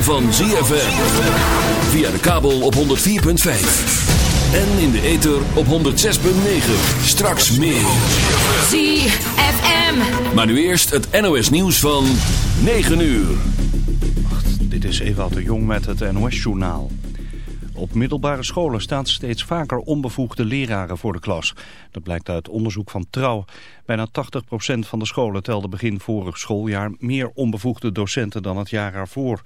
ritme van ZFM. Via de kabel op 104.5. En in de ether op 106.9. Straks meer. ZFM. Maar nu eerst het NOS nieuws van 9 uur. Dit is Ewout de Jong met het NOS-journaal. Op middelbare scholen staan steeds vaker onbevoegde leraren voor de klas. Dat blijkt uit onderzoek van Trouw. Bijna 80% van de scholen telde begin vorig schooljaar meer onbevoegde docenten dan het jaar ervoor.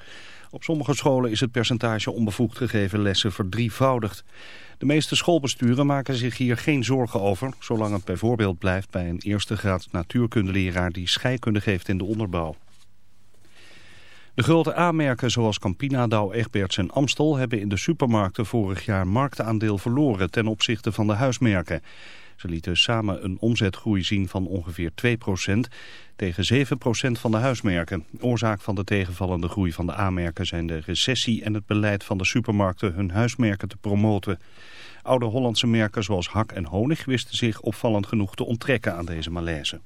Op sommige scholen is het percentage onbevoegd gegeven lessen verdrievoudigd. De meeste schoolbesturen maken zich hier geen zorgen over, zolang het bijvoorbeeld blijft bij een eerste graad natuurkundeleraar die scheikunde geeft in de onderbouw. De grote A-merken zoals Campina, Douw, Egberts en Amstel hebben in de supermarkten vorig jaar marktaandeel verloren ten opzichte van de huismerken. Ze lieten samen een omzetgroei zien van ongeveer 2% tegen 7% van de huismerken. Oorzaak van de tegenvallende groei van de A-merken zijn de recessie en het beleid van de supermarkten hun huismerken te promoten. Oude Hollandse merken zoals Hak en Honig wisten zich opvallend genoeg te onttrekken aan deze malaise.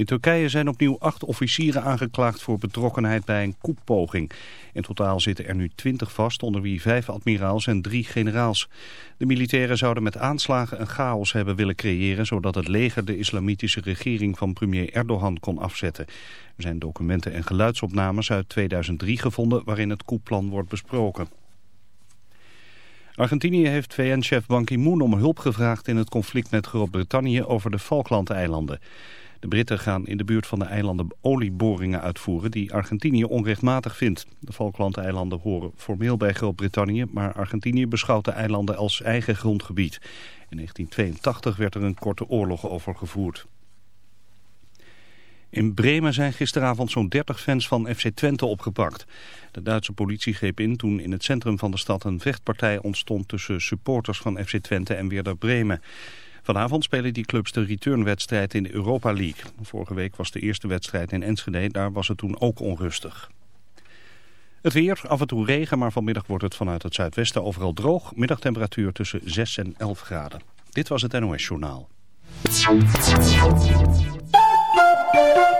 In Turkije zijn opnieuw acht officieren aangeklaagd voor betrokkenheid bij een koepoging. In totaal zitten er nu twintig vast, onder wie vijf admiraals en drie generaals. De militairen zouden met aanslagen een chaos hebben willen creëren... zodat het leger de islamitische regering van premier Erdogan kon afzetten. Er zijn documenten en geluidsopnames uit 2003 gevonden waarin het koepplan wordt besproken. Argentinië heeft VN-chef Ban Ki-moon om hulp gevraagd in het conflict met Groot-Brittannië over de Falklandeilanden. De Britten gaan in de buurt van de eilanden olieboringen uitvoeren die Argentinië onrechtmatig vindt. De Falklandeilanden horen formeel bij Groot-Brittannië, maar Argentinië beschouwt de eilanden als eigen grondgebied. In 1982 werd er een korte oorlog over gevoerd. In Bremen zijn gisteravond zo'n 30 fans van FC Twente opgepakt. De Duitse politie greep in toen in het centrum van de stad een vechtpartij ontstond tussen supporters van FC Twente en Werder Bremen. Vanavond spelen die clubs de returnwedstrijd in de Europa League. Vorige week was de eerste wedstrijd in Enschede, daar was het toen ook onrustig. Het weer, af en toe regen, maar vanmiddag wordt het vanuit het zuidwesten overal droog. Middagtemperatuur tussen 6 en 11 graden. Dit was het NOS Journaal.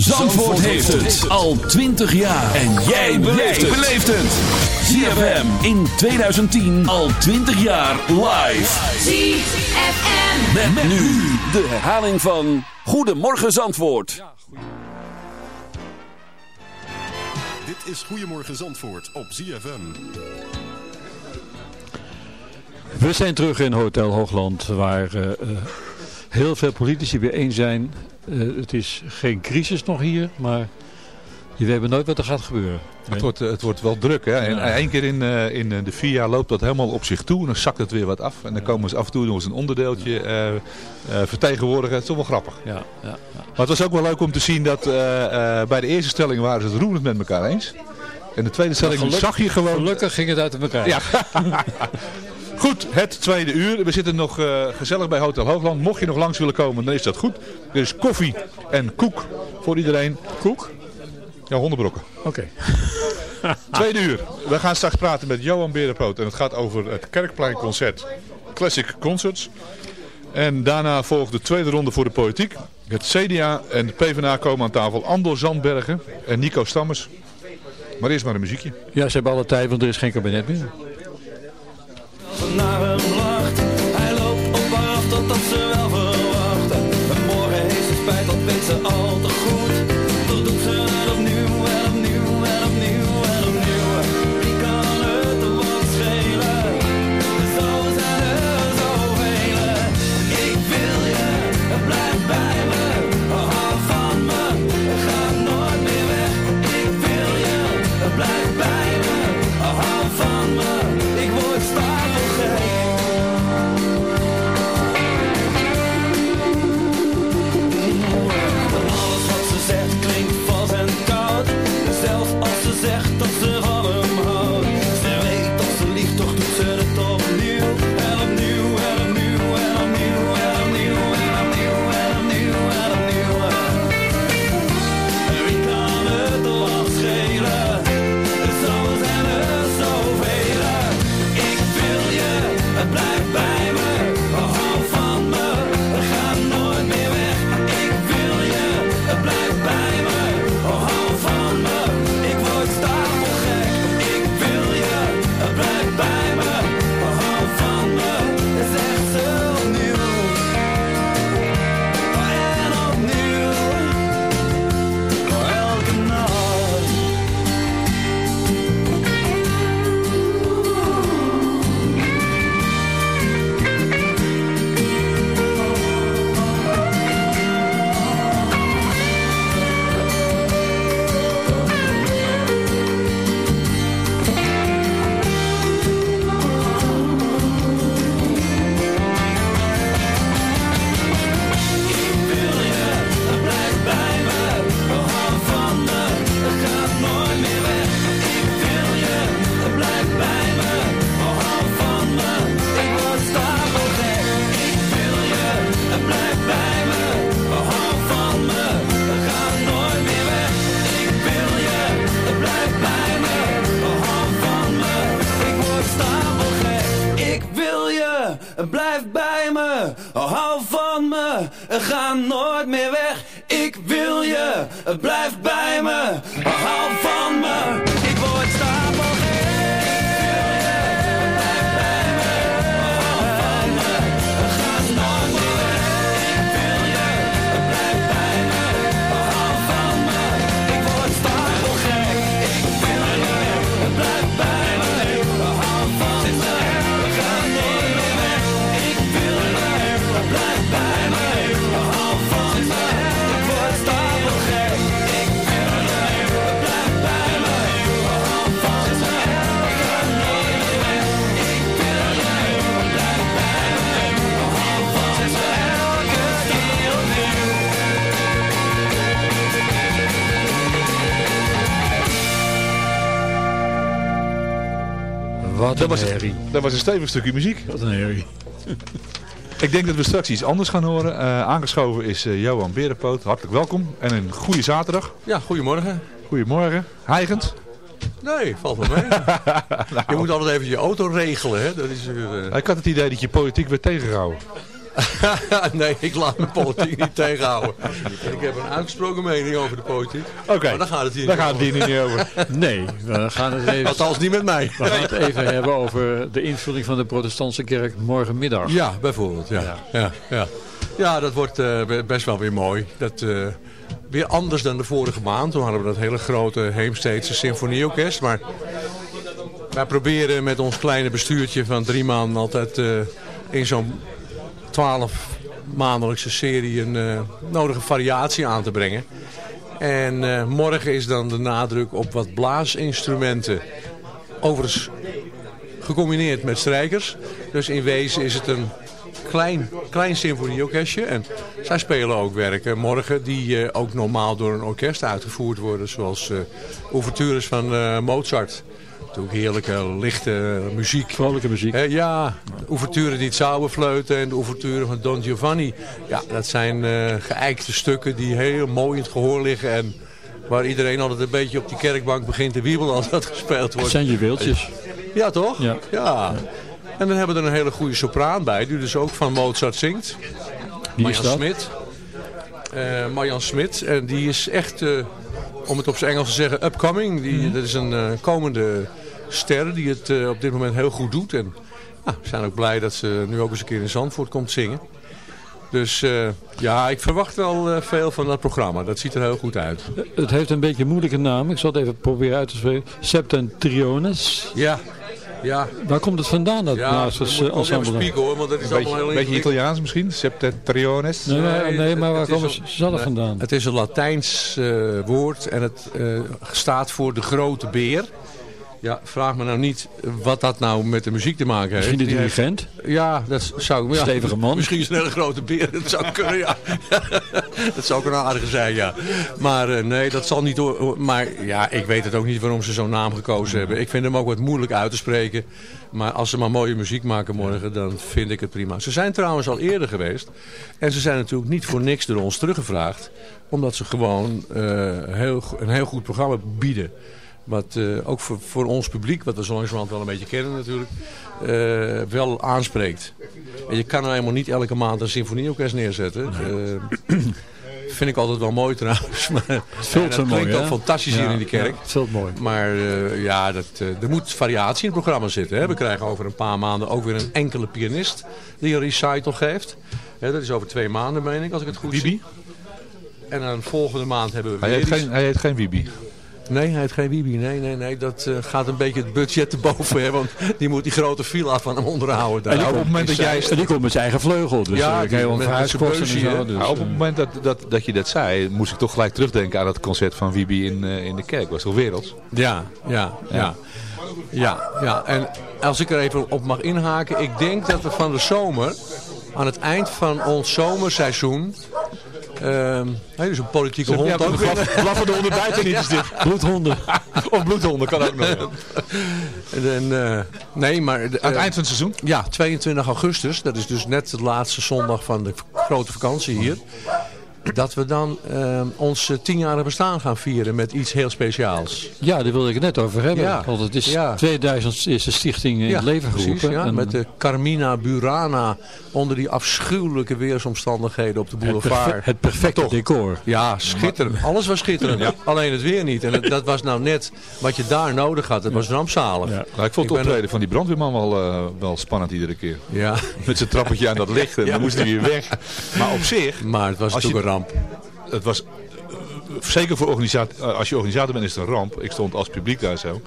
Zandvoort, heeft het al 20 jaar. En jij beleeft het. ZFM in 2010 al 20 jaar live. ZFM. Met, met nu de herhaling van Goedemorgen Zandvoort. Dit is Goedemorgen Zandvoort op ZFM. We zijn terug in Hotel Hoogland waar uh, uh, heel veel politici weer één zijn. Uh, het is geen crisis nog hier, maar je weet nooit wat er gaat gebeuren. Het wordt, het wordt wel druk. Hè? En ja. één keer in, uh, in de vier jaar loopt dat helemaal op zich toe. En dan zakt het weer wat af. En dan komen ze af en toe nog eens een onderdeeltje uh, uh, vertegenwoordigen. Het is toch wel grappig. Ja. Maar het was ook wel leuk om te zien dat bij de eerste stelling waren ze het roerend met elkaar eens. En de tweede stelling zag je gewoon... Gelukkig ging het uit elkaar. Ja. Goed, het tweede uur. We zitten nog uh, gezellig bij Hotel Hoogland. Mocht je nog langs willen komen, dan is dat goed. Er is koffie en koek voor iedereen. Koek? Ja, hondenbrokken. Oké. Okay. tweede uur. We gaan straks praten met Johan Berenpoot. En het gaat over het Kerkpleinconcert Classic Concerts. En daarna volgt de tweede ronde voor de politiek. Het CDA en de PvdA komen aan tafel. Andor Zandbergen en Nico Stammers. Maar eerst maar een muziekje. Ja, ze hebben alle tijd, want er is geen kabinet meer. Naar hem lacht, Dat een was, herrie. dat was een stevig stukje muziek. Wat een herrie. Ik denk dat we straks iets anders gaan horen. Uh, aangeschoven is uh, Johan Berenpoot. Hartelijk welkom. En een goede zaterdag. Ja, goedemorgen. Goedemorgen. Heigend. Nee, valt wel mee. Je moet altijd even je auto regelen. Hè? Dat is, uh... Ik had het idee dat je politiek werd tegengehouden. nee, ik laat mijn politiek niet tegenhouden. Ik heb een uitgesproken mening over de politiek. Oké, Maar daar gaat het hier daar niet gaat het hier over. niet over. Nee, we gaan het even... Althans niet met mij. We gaan het even hebben over de invulling van de protestantse kerk morgenmiddag. Ja, bijvoorbeeld. Ja, ja. ja, ja. Ja, dat wordt eh, be- best wel weer mooi. Dat, eh, weer anders dan de vorige maand. Toen hadden we dat hele grote Heemsteedse symfonieorkest. Maar wij proberen met ons kleine bestuurtje van drie maanden altijd eh, in zo'n twaalf maandelijkse serie een eh, nodige variatie aan te brengen. En eh, morgen is dan de nadruk op wat blaasinstrumenten. Overigens gecombineerd met strijkers. Dus in wezen is het een klein, klein symfonieorkestje. En zij spelen ook werken morgen die eh, ook normaal door een orkest uitgevoerd worden. Zoals eh ouvertures van Mozart. Natuurlijk heerlijke, lichte muziek. Vrolijke muziek. Eh, ja, de ouverturen die het zouden fleuten en de ouverturen van Don Giovanni. Ja, dat zijn geëikte stukken die heel mooi in het gehoor liggen. En waar iedereen altijd een beetje op die kerkbank begint te wiebelen als dat gespeeld Het wordt. zijn juweeltjes. Ja, toch? Ja. ja. En dan hebben we er een hele goede sopraan bij, die dus ook van Mozart zingt. Wie is Marjan dat? Smit. Eh Marjan Smit. En die is echt, eh, om het op zijn Engels te zeggen, upcoming. Die, Mhm. Dat is een eh, komende ster die het eh, op dit moment heel goed doet. En nou, we zijn ook blij dat ze nu ook eens een keer in Zandvoort komt zingen. Dus eh, ja, ik verwacht wel veel van dat programma. Dat ziet er heel goed uit. Het heeft een beetje een moeilijke naam. Ik zal het even proberen uit te spreken. Septentriones. Ja, ja. Waar komt het vandaan, dat Ja, ensemble? hoor, want dat is Een beetje, allemaal heel een beetje ingewikkeld. Italiaans misschien? Septentriones? Nee, maar, nee, maar waar komen ze zelf nee, vandaan? Het is een Latijns eh, woord en het eh, staat voor de grote beer. Ja, vraag me nou niet wat dat nou met de muziek te maken heeft. Misschien de dirigent? Ja, dat zou... Ja, Stevige man. Misschien is het een hele grote beer. Dat zou kunnen, ja. dat zou ook een aardige zijn, ja. Maar eh, nee, dat zal niet... Maar ja, ik weet het ook niet waarom ze zo'n naam gekozen hebben. Ik vind hem ook wat moeilijk uit te spreken. Maar als ze maar mooie muziek maken morgen, dan vind ik het prima. Ze zijn trouwens al eerder geweest. En ze zijn natuurlijk niet voor niks door ons teruggevraagd. Omdat ze gewoon eh, heel, een heel goed programma bieden. Wat eh, ook voor, voor ons publiek, wat we zo langzamerhand wel een beetje kennen natuurlijk, eh, wel aanspreekt. En je kan nou helemaal niet elke maand een symfonieorkest neerzetten. Eh, vind ik altijd wel mooi trouwens. Maar, vult zo mooi, klinkt ook fantastisch hier in die kerk. ja, het vult mooi. Maar ja, dat, er moet variatie in het programma zitten. Hè. We krijgen over een paar maanden ook weer een enkele pianist die een recital geeft. Hè, dat is over twee maanden, meen ik, als ik het goed zie. En dan volgende maand hebben we Hij weer heet iets. geen, hij heet geen Wibi. Nee, hij heeft geen Wibi. Nee, nee, nee. Dat eh, gaat een beetje het budget te boven. Hè, want die moet die grote villa van hem onderhouden. Daar. En die, op het moment dat jij... en die komt met zijn eigen vleugel. Dus Ja, ja, die- met- met zo. Dus, op het eh, moment dat, dat, dat je dat zei, moest ik toch gelijk terugdenken aan het concert van Wibi in, eh, in de kerk. Was toch werelds? Ja, ja, ja. Ja, ja. En als ik er even op mag inhaken. Ik denk dat we van de zomer, aan het eind van ons zomerseizoen... dus een politieke hond ook weer. Blaffende honden buiten niet is dit. Bloedhonden. Of bloedhonden kan ook nog. En, eh, nee, maar... de- Aan het eh, eind van het seizoen? Ja, 22 augustus. Dat is dus net de laatste zondag van de grote vakantie hier. Dat we dan eh, ons eh, tienjarige bestaan gaan vieren met iets heel speciaals. Ja, daar wilde ik het net over hebben. Ja. Want het is Ja. 2000 is de stichting in het leven precies, geroepen. ja, En met de Carmina Burana onder die afschuwelijke weersomstandigheden op de het, boulevard. perfe- het perfecte decor. Ja, schitterend. Alles was schitterend. Alleen het weer niet. En het- dat was nou net wat je daar nodig had. Het was rampzalig. Ja. Nou, ik vond Ik het ben optreden van die brandweerman wel, eh, wel spannend iedere keer. Ja, Met zijn trappetje aan dat licht en dan moest hij weer weg. Maar op zich, maar het was Als natuurlijk je- een ramp. het was eh, zeker voor organisatie, als je organisator bent is het een ramp. Ik stond als publiek daar zo.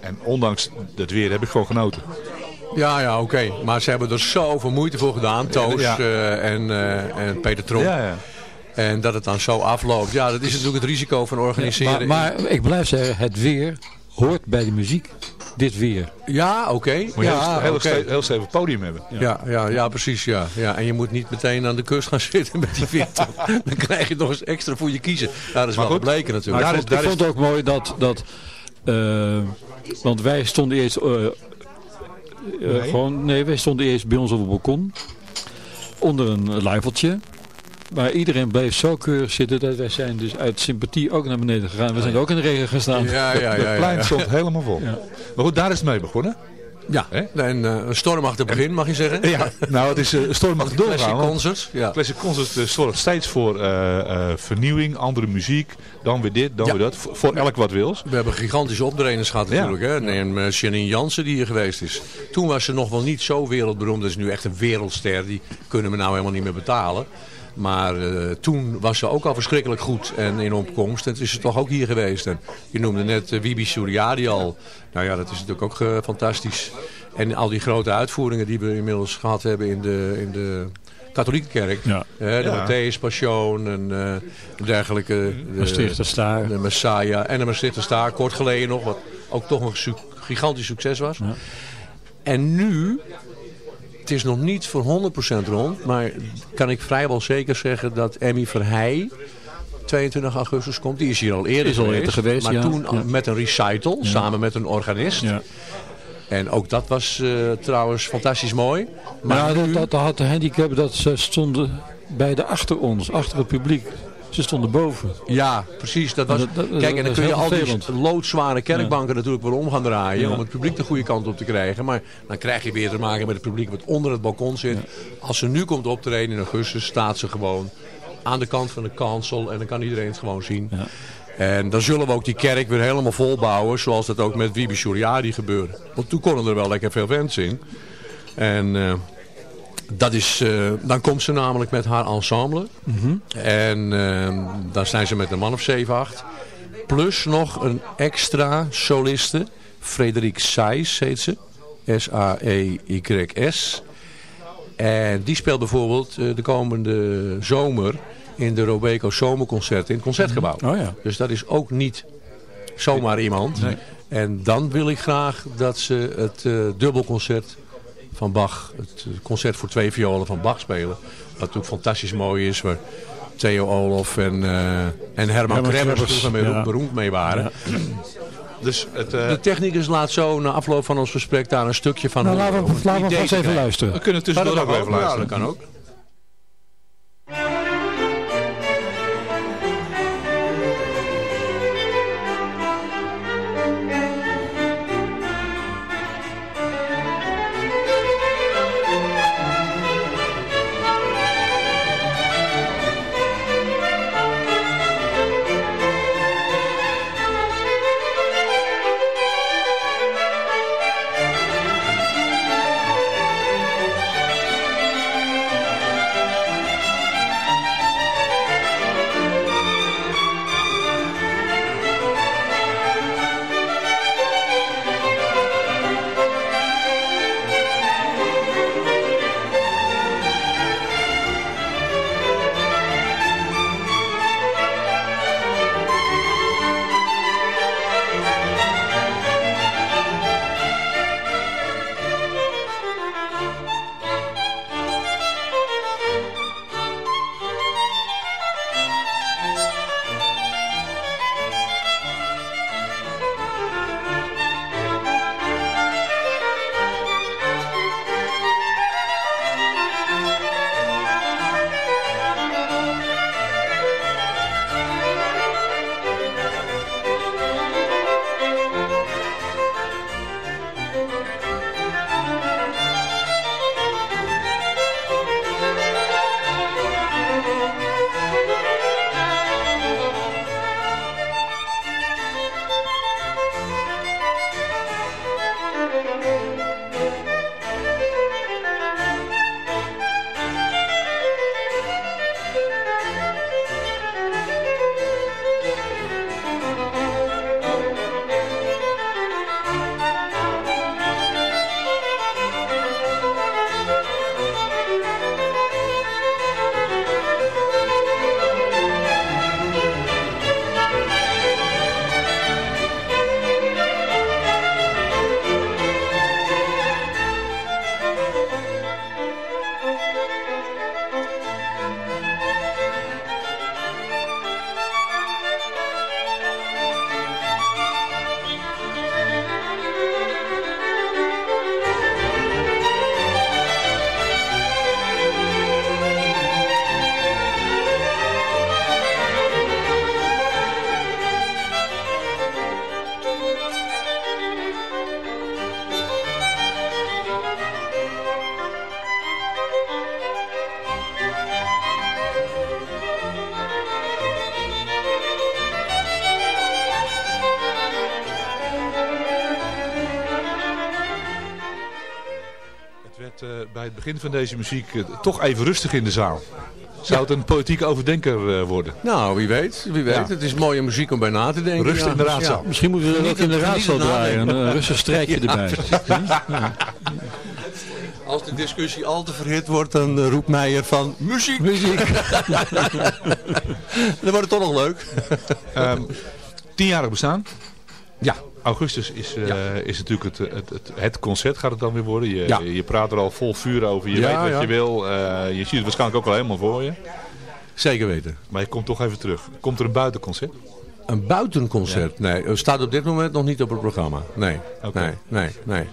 En ondanks het weer heb ik gewoon genoten. Ja, ja, oké. Maar ze hebben er zoveel moeite voor gedaan. Toos Ja. eh, en, eh, en Peter Tromp. Ja, ja. En dat het dan zo afloopt. Ja, dat is natuurlijk het risico van organiseren. Maar, maar ik blijf zeggen, het weer hoort bij de muziek. Dit weer. Ja, oké. Moet je Ja, een heel, oké. heel, heel stevig podium hebben. Ja, ja, ja, precies. Ja. Ja, en je moet niet meteen aan de kust gaan zitten met die wind. Dan krijg je nog eens extra voor je kiezen. Ja, dat is wel goed. gebleken natuurlijk. Maar vond, ik vond het ook mooi dat... dat eh, want wij stonden eerst... eh, eh, gewoon, nee, wij stonden eerst bij ons op het balkon. Onder een luifeltje. Maar iedereen bleef zo keurig zitten dat wij zijn dus uit sympathie ook naar beneden gegaan. We zijn ook in de regen gestaan. Ja, ja, ja. Het ja, plein ja. stond helemaal vol. Ja. Maar goed, daar is het mee begonnen. Ja, en uh, een stormachtig begin mag je zeggen. Ja, nou het is uh, stormachtig doorgaan. Classic Concert. Ja. Classic Concert uh, zorgt steeds voor vernieuwing, andere muziek. Dan weer dit, dan weer dat. Voor elk wat wils. We hebben gigantische optredens gehad natuurlijk. Ja. Hè? Neem Janine Jansen die hier geweest is. Toen was ze nog wel niet zo wereldberoemd. Dat is nu echt een wereldster. Die kunnen we nou helemaal niet meer betalen. Maar uh, toen was ze ook al verschrikkelijk goed en in opkomst. En het is ze toch ook hier geweest. En je noemde net uh, Wibi Suryadi al. Nou ja, dat is natuurlijk ook uh, fantastisch. En al die grote uitvoeringen die we inmiddels gehad hebben in de, in de katholieke kerk. Ja. de ja. Matthäus Passion en dergelijke. De Maastrichter Staar. De Messiah en de Maastrichter Staar. Kort geleden nog, wat ook toch een su gigantisch succes was. Ja. En nu het is nog niet voor 100% rond, maar kan ik vrijwel zeker zeggen dat Emmy Verheij 22 augustus komt. Die is hier al eerder, is al eerder geweest. Maar ja. toen ja. met een recital, ja. samen met een organist. En ook dat was uh, trouwens fantastisch mooi. Maar ja, nu... dat, dat had de handicap dat ze stonden beide achter ons, achter het publiek. Ze stonden boven. Ja, precies. Dat was, dat, dat, kijk, en dan kun je al die loodzware kerkbanken ja. natuurlijk weer om gaan draaien. Ja. Om het publiek de goede kant op te krijgen. Maar dan krijg je weer te maken met het publiek wat onder het balkon zit. Ja. Als ze nu komt optreden in augustus, staat ze gewoon aan de kant van de kansel. En dan kan iedereen het gewoon zien. En dan zullen we ook die kerk weer helemaal vol bouwen. Zoals dat ook met Wibi Suryadi gebeurde. Want toen konden er wel lekker veel fans in. En... Uh, dat is, uh, dan komt ze namelijk met haar ensemble. Mhm. Mm -hmm. En uh, dan zijn ze met een man of 7, 8. Plus nog een extra soliste. Frederik Seys heet ze. S-A-E-Y-S. En die speelt bijvoorbeeld uh, de komende zomer in de Robeco Zomerconcerten in het Concertgebouw. Mm -hmm. oh ja. Dus dat is ook niet zomaar iemand. Nee. En dan wil ik graag dat ze het dubbelconcert van Bach, het concert voor twee violen van Bach spelen. Wat natuurlijk fantastisch mooi is, waar Theo Olof en, uh, en Herman, Krebbers vroeger ja. beroemd mee waren. Ja. Dus het, uh... De technicus laat zo na afloop van ons gesprek daar een stukje van... Nou, laten we, laten we vast even luisteren. We kunnen tussendoor ook even luisteren. Ja, dat kan ook. Begin van deze muziek eh, toch even rustig in de zaal. Zou het een politieke overdenker eh, worden? Nou, wie weet. Wie weet. Ja. Het is mooie muziek om bij na te denken. Rust in de raadzaal. ja. Misschien moeten we dat ook in de raadzaal draaien. Een eh, rustig strijkje Ja, erbij. Als de discussie al te verhit wordt, dan roept Meijer van muziek. Muziek. dan wordt het toch nog leuk. Ehm, tienjarig bestaan. Ja. Augustus is, eh, Ja. is natuurlijk het, het, het, het concert gaat het dan weer worden. Je, Ja. je praat er al vol vuur over. Je Ja, weet wat je wil. Eh, je ziet het waarschijnlijk ook al helemaal voor je. Zeker weten. Maar je komt toch even terug. Komt er een buitenconcert? Een buitenconcert? Nee, het staat op dit moment nog niet op het programma. Nee, Oké. nee, nee, nee.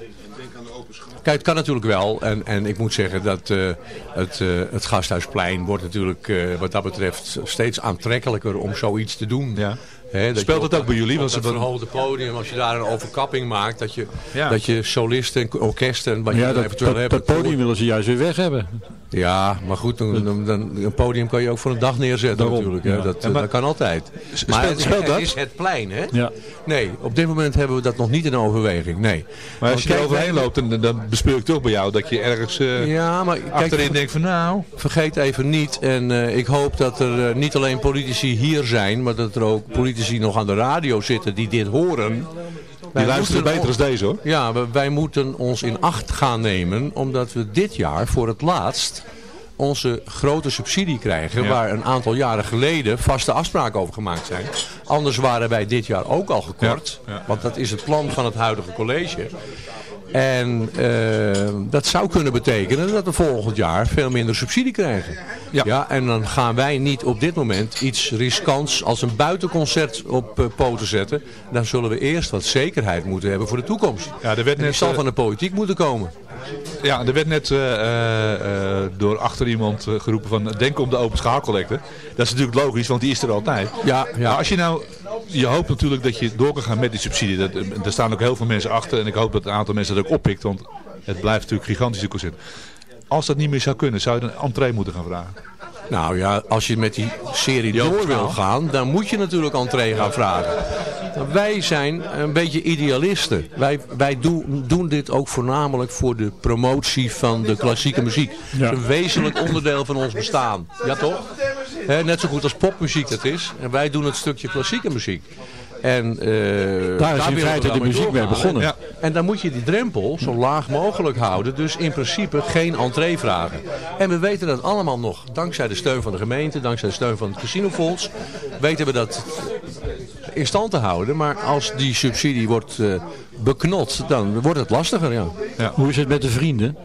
Kijk, het kan natuurlijk wel. En, en ik moet zeggen dat eh, het, het Gasthuisplein wordt natuurlijk wat dat betreft steeds aantrekkelijker om zoiets te doen. Ja. Hè, dat Speelt het ook bij jullie? Want ze verhoogde podium, als je daar een overkapping maakt, dat je, Ja. dat je solisten en orkesten en wat je Ja, dat, eventueel dat, hebt. dat podium willen ze juist weer weg hebben. Ja, maar goed, dan, dan, dan- een podium kan je ook voor een dag neerzetten Daarom, natuurlijk. Hè. ja. Dat, maar- dat kan altijd. Maar speelt- het, speelt het dat? is het plein, hè? Ja. Nee, op dit moment hebben we dat nog niet in overweging. Nee. Maar als je er overheen loopt, dan, dan bespeur ik toch bij jou dat je ergens eh, Ja, maar kijk, achterin denkt van nou... vergeet even niet, en eh, ik hoop dat er eh, niet alleen politici hier zijn, maar dat er ook politici nog aan de radio zitten die dit horen. Die luisteren beter als deze hoor. Ja, we- wij moeten ons in acht gaan nemen, omdat we dit jaar voor het laatst onze grote subsidie krijgen, Ja. waar een aantal jaren geleden vaste afspraken over gemaakt zijn. Anders waren wij dit jaar ook al gekort, Ja, ja. want dat is het plan van het huidige college. En eh, dat zou kunnen betekenen dat we volgend jaar veel minder subsidie krijgen. Ja. en dan gaan wij niet op dit moment iets riskants als een buitenconcert op eh, poten zetten. Dan zullen we eerst wat zekerheid moeten hebben voor de toekomst. Ja, er werd net, zal eh, van de politiek moeten komen. Ja, er werd net door achter iemand geroepen van denk om de open schaalcollector. Dat is natuurlijk logisch, want die is er altijd. Ja, ja. Maar als je nou, je hoopt natuurlijk dat je door kan gaan met die subsidie. Dat, er staan ook heel veel mensen achter en ik hoop dat een aantal mensen dat ook oppikt, want het blijft natuurlijk gigantisch de concert. Als dat niet meer zou kunnen, zou je dan een entree moeten gaan vragen? Nou ja, als je met die serie door wil gaan, dan moet je natuurlijk entree gaan vragen. Wij zijn een beetje idealisten. Wij, wij doen, doen dit ook voornamelijk voor de promotie van de klassieke muziek. Ja. Dat is een wezenlijk onderdeel van ons bestaan. Ja toch? Net zo goed als popmuziek dat is. En wij doen het stukje klassieke muziek. En, eh, Daar is in feite de muziek mee begonnen. Ja. En dan moet je die drempel zo laag mogelijk houden. Dus in principe geen entree vragen. En we weten dat allemaal nog. Dankzij de steun van de gemeente, dankzij de steun van het casinofonds. Weten we dat in stand te houden. Maar als die subsidie wordt eh, beknot, dan wordt het lastiger. Ja. Hoe is het met de vrienden?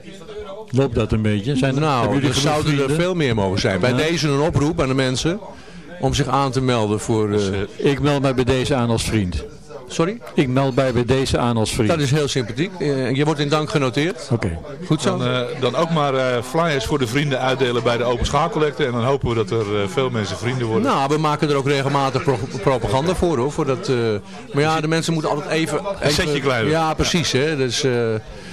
Loopt dat een beetje? Zijn er, hebben Nou, er zouden er veel meer mogen zijn. Bij Ja. deze een oproep aan de mensen om zich aan te melden voor... eh, Ik meld mij bij deze aan als vriend. sorry? Ik meld mij bij deze aan als vriend. Dat is heel sympathiek. Eh, je wordt in dank genoteerd. Oké. Goed zo. Dan, eh, dan ook maar eh, flyers voor de vrienden uitdelen bij de open schaalcollector. En dan hopen we dat er eh, veel mensen vrienden worden. Nou, we maken er ook regelmatig pro- propaganda voor hoor. voor dat, eh, maar ja, de mensen moeten altijd even... even setje kleiner. Ja, precies. Hè. Dus, eh,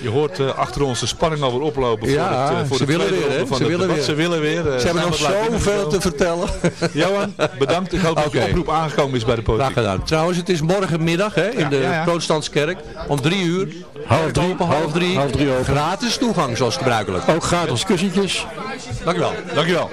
Je hoort eh, achter ons de spanning alweer oplopen Ja, voor het, eh, voor ze de willen tweede weer, van Ze het willen debat. weer. Ze willen weer. eh, ze hebben nog zoveel te vertellen. Johan, bedankt. Ik hoop dat je oproep aangekomen is bij de Graag politiek. gedaan. Trouwens, het is morgenmiddag hè, in Ja, de ja, ja. protestantse kerk. Om drie uur. Half drie, Open, half drie. half drie open. Gratis toegang, zoals gebruikelijk. Ook gratis kussentjes. Dank u wel. Dankjewel.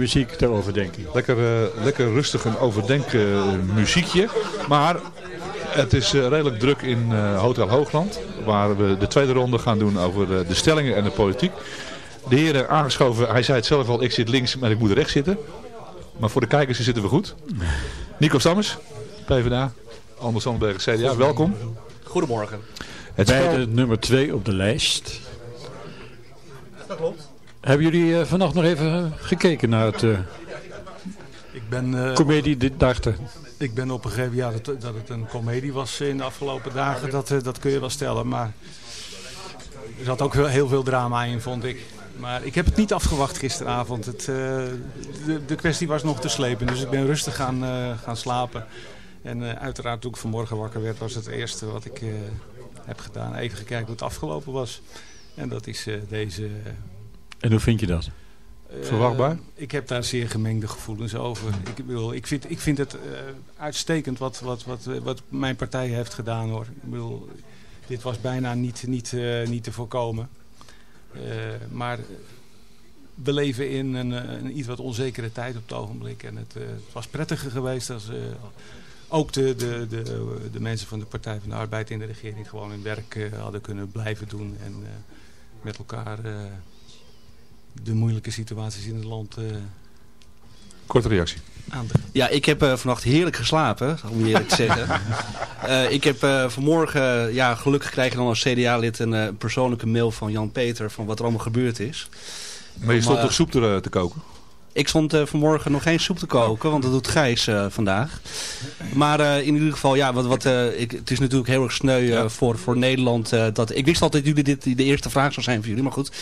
Muziek ter overdenking. Lekker, uh, lekker rustig een overdenken uh, muziekje. Maar het is uh, redelijk druk in Hotel Hoogland. Waar we de tweede ronde gaan doen over de stellingen en de politiek. De heren aangeschoven, hij zei het zelf al, ik zit links, maar ik moet rechts zitten. Maar voor de kijkers zitten we goed. Nico Stammers, PvdA. Anders Sandberg, CDA, welkom. Goedemorgen. Het Bij de nummer 2 op de lijst. Hebben jullie uh, vannacht nog even gekeken naar het uh, ik ben, comedie dit dachten? Ik ben op een gegeven moment ja, dat, dat het een komedie was in de afgelopen dagen, dat, dat kun je wel stellen. Maar er zat ook heel veel drama in, vond ik. Maar ik heb het niet afgewacht gisteravond. Het, de, de, kwestie was nog te slepen, dus ik ben rustig gaan, gaan slapen. En uiteraard toen ik vanmorgen wakker werd, was het eerste wat ik heb gedaan. Even gekeken hoe het afgelopen was. En dat is deze en hoe vind je dat? Verwachtbaar? Uh, ik heb daar zeer gemengde gevoelens over. Ik, bedoel, ik, vind, ik vind het uh, uitstekend wat, wat, wat, wat mijn partij heeft gedaan. hoor. Ik bedoel, dit was bijna niet, niet, uh, niet te voorkomen. maar we leven in een, een, iets wat onzekere tijd op het ogenblik. En het, het was prettiger geweest als ook de, de, de, de mensen van de Partij van de Arbeid in de regering gewoon hun werk hadden kunnen blijven doen. En met elkaar de moeilijke situaties in het land... Uh, Korte reactie. Ja, ik heb uh, vannacht heerlijk geslapen, om eerlijk te zeggen. uh, ik heb uh, vanmorgen, ja, gelukkig krijg je dan als CDA-lid een persoonlijke mail van Jan Peter van wat er allemaal gebeurd is. Maar je stond toch soep te, te koken? Ik stond uh, vanmorgen nog geen soep te koken, want dat doet Gijs uh, vandaag. Maar uh, in ieder geval, ja, wat, wat, ik, het is natuurlijk heel erg sneu ja. voor, voor Nederland. dat, ik wist altijd dat jullie dit de eerste vraag zou zijn voor jullie, maar goed.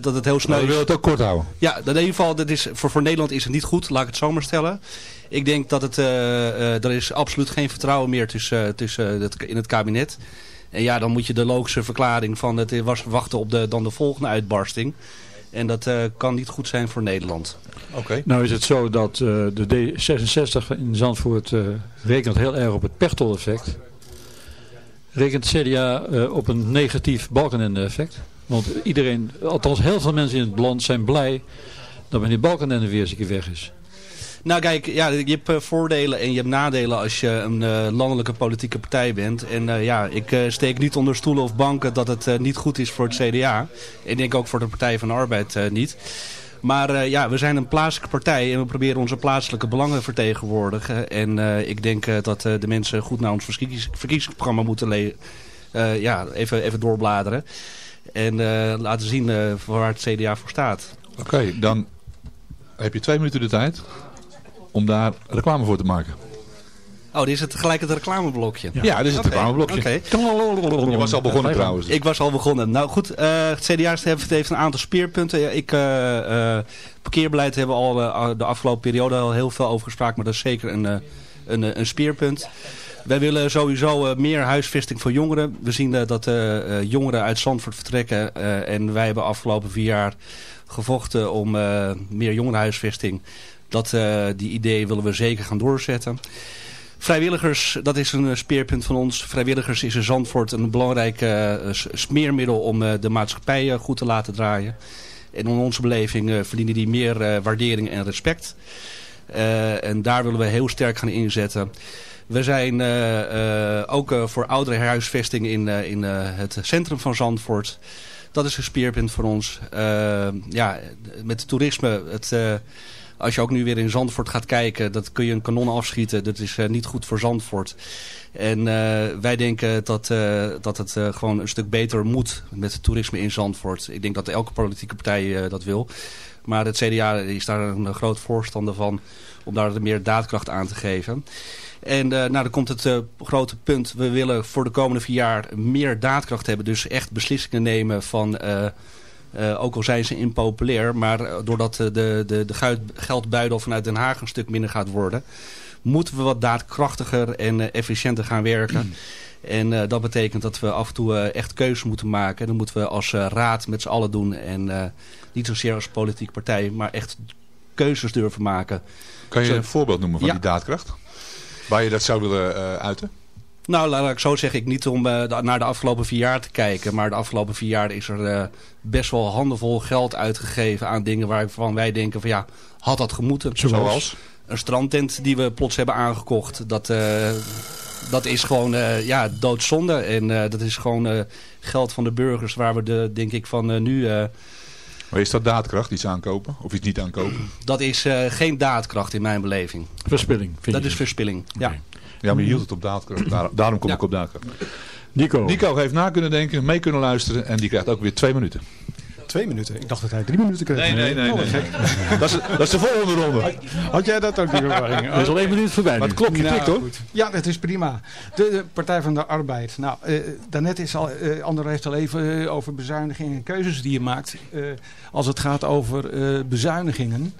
dat het heel sneu is. We willen het ook kort houden. Ja, in ieder geval, dat is, voor, voor Nederland is het niet goed, laat ik het zo maar stellen. Ik denk dat het, er is absoluut geen vertrouwen meer tussen, tussen het, in het kabinet. En ja, dan moet je de logische verklaring van het was wachten op de, dan de volgende uitbarsting. En dat uh, kan niet goed zijn voor Nederland. Oké. Nou is het zo dat uh, de D66 in Zandvoort uh, rekent heel erg op het Pechtold-effect. Rekent CDA op een negatief Balkenende-effect. Want iedereen, althans heel veel mensen in het land zijn blij dat meneer Balkenende weer eens een keer weg is. Nou kijk, ja, je hebt uh, voordelen en je hebt nadelen als je een uh, landelijke politieke partij bent. En uh, ja, ik steek niet onder stoelen of banken dat het niet goed is voor het CDA. Ik denk ook voor de Partij van de Arbeid niet. Maar ja, we zijn een plaatselijke partij en we proberen onze plaatselijke belangen vertegenwoordigen. En ik denk dat de mensen goed naar ons verkiezings verkiezingsprogramma moeten ja, even, even doorbladeren. En laten zien waar het CDA voor staat. Oké, dan heb je twee minuten de tijd om daar reclame voor te maken. Oh, dit is het gelijk het reclameblokje. Ja, ja dit is het okay. reclameblokje. Okay. Je was al begonnen trouwens. Ik was al begonnen. Nou goed, uh, het CDA heeft een aantal speerpunten. Ik, uh, parkeerbeleid hebben we al de afgelopen periode al heel veel over gesproken. Maar dat is zeker een, een, een speerpunt. Wij willen sowieso meer huisvesting voor jongeren. We zien dat jongeren uit Zandvoort vertrekken. en wij hebben afgelopen vier jaar gevochten om meer jongerenhuisvesting. Dat, uh, die idee willen we zeker gaan doorzetten. Vrijwilligers, dat is een speerpunt van ons. Vrijwilligers is in Zandvoort een belangrijk uh, smeermiddel om de maatschappij goed te laten draaien. En in onze beleving verdienen die meer waardering en respect. en daar willen we heel sterk gaan inzetten. We zijn ook voor oudere huisvesting in, in het centrum van Zandvoort. Dat is een speerpunt voor ons. ja, met toerisme, het als je ook nu weer in Zandvoort gaat kijken, dat kun je een kanon afschieten. Dat is uh, niet goed voor Zandvoort. En uh, wij denken dat, uh, dat het gewoon een stuk beter moet met toerisme in Zandvoort. Ik denk dat elke politieke partij dat wil. Maar het CDA is daar een groot voorstander van om daar meer daadkracht aan te geven. En nou, dan komt het grote punt. We willen voor de komende vier jaar meer daadkracht hebben. Dus echt beslissingen nemen van... Uh, uh, ook al zijn ze impopulair, maar eh, doordat de, de, de geldbuidel vanuit Den Haag een stuk minder gaat worden, moeten we wat daadkrachtiger en uh, efficiënter gaan werken. En dat betekent dat we af en toe echt keuzes moeten maken. Dat moeten we als raad met z'n allen doen. En niet zozeer als politieke partij, maar echt keuzes durven maken. Kan je Zo, een voorbeeld noemen van ja. die daadkracht? Waar je dat zou willen uiten? Nou, laat ik zo zeggen, ik niet om uh, naar de afgelopen vier jaar te kijken. Maar de afgelopen vier jaar is er uh, best wel handenvol geld uitgegeven aan dingen waarvan wij denken van ja, had dat gemoeten. Zoals? Een strandtent die we plots hebben aangekocht. Dat, uh, dat is gewoon ja, doodzonde. En dat is gewoon geld van de burgers waar we de, denk ik van nu... maar is dat daadkracht, iets aankopen of iets niet aankopen? Dat is geen daadkracht in mijn beleving. Verspilling. Dat is verspilling, ja. Ja, maar je hield het op daadkracht. Daar, daarom kom ik op daadkracht. Nico. Nico heeft na kunnen denken, mee kunnen luisteren en die krijgt ook weer twee minuten. Twee minuten? Ik dacht dat hij drie minuten kreeg. Nee, nee, nee. nee, nee. Dat, is, dat is de volgende ronde. Had, jij dat ook niet verwacht? Er is al één minuut voorbij Maar het klokje nou, tikt hoor. Goed. Ja, dat is prima. De, de, Partij van de Arbeid. Nou, uh, daarnet is al, uh, Ander heeft al even uh, over bezuinigingen en keuzes die je maakt. als het gaat over bezuinigingen.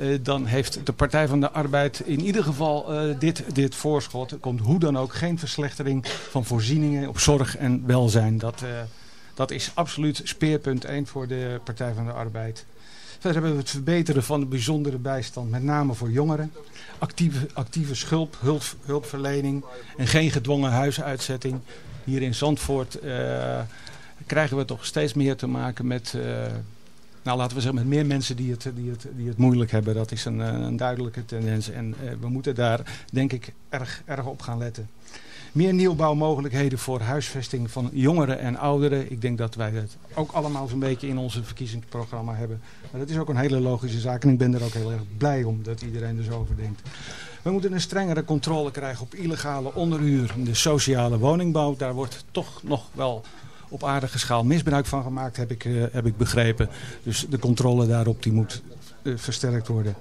Uh, dan heeft de Partij van de Arbeid in ieder geval uh, dit, dit voorschot. Er komt hoe dan ook geen verslechtering van voorzieningen op zorg en welzijn. Dat, uh, dat is absoluut speerpunt 1 voor de Partij van de Arbeid. Verder hebben we het verbeteren van de bijzondere bijstand, met name voor jongeren. Actieve, actieve schulp, hulp, hulpverlening en geen gedwongen huisuitzetting. Hier in Zandvoort krijgen we toch steeds meer te maken met nou, laten we zeggen, met meer mensen die het, die het, die het moeilijk hebben. Dat is een, een duidelijke tendens. En uh, we moeten daar, denk ik, erg, erg op gaan letten. Meer nieuwbouwmogelijkheden voor huisvesting van jongeren en ouderen. Ik denk dat wij het ook allemaal zo'n beetje in onze verkiezingsprogramma hebben. Maar dat is ook een hele logische zaak. En ik ben er ook heel erg blij om dat iedereen er zo over denkt. We moeten een strengere controle krijgen op illegale onderhuur. De sociale woningbouw, daar wordt toch nog wel op aardige schaal misbruik van gemaakt, heb ik, uh, heb ik begrepen. Dus de controle daarop die moet uh, versterkt worden.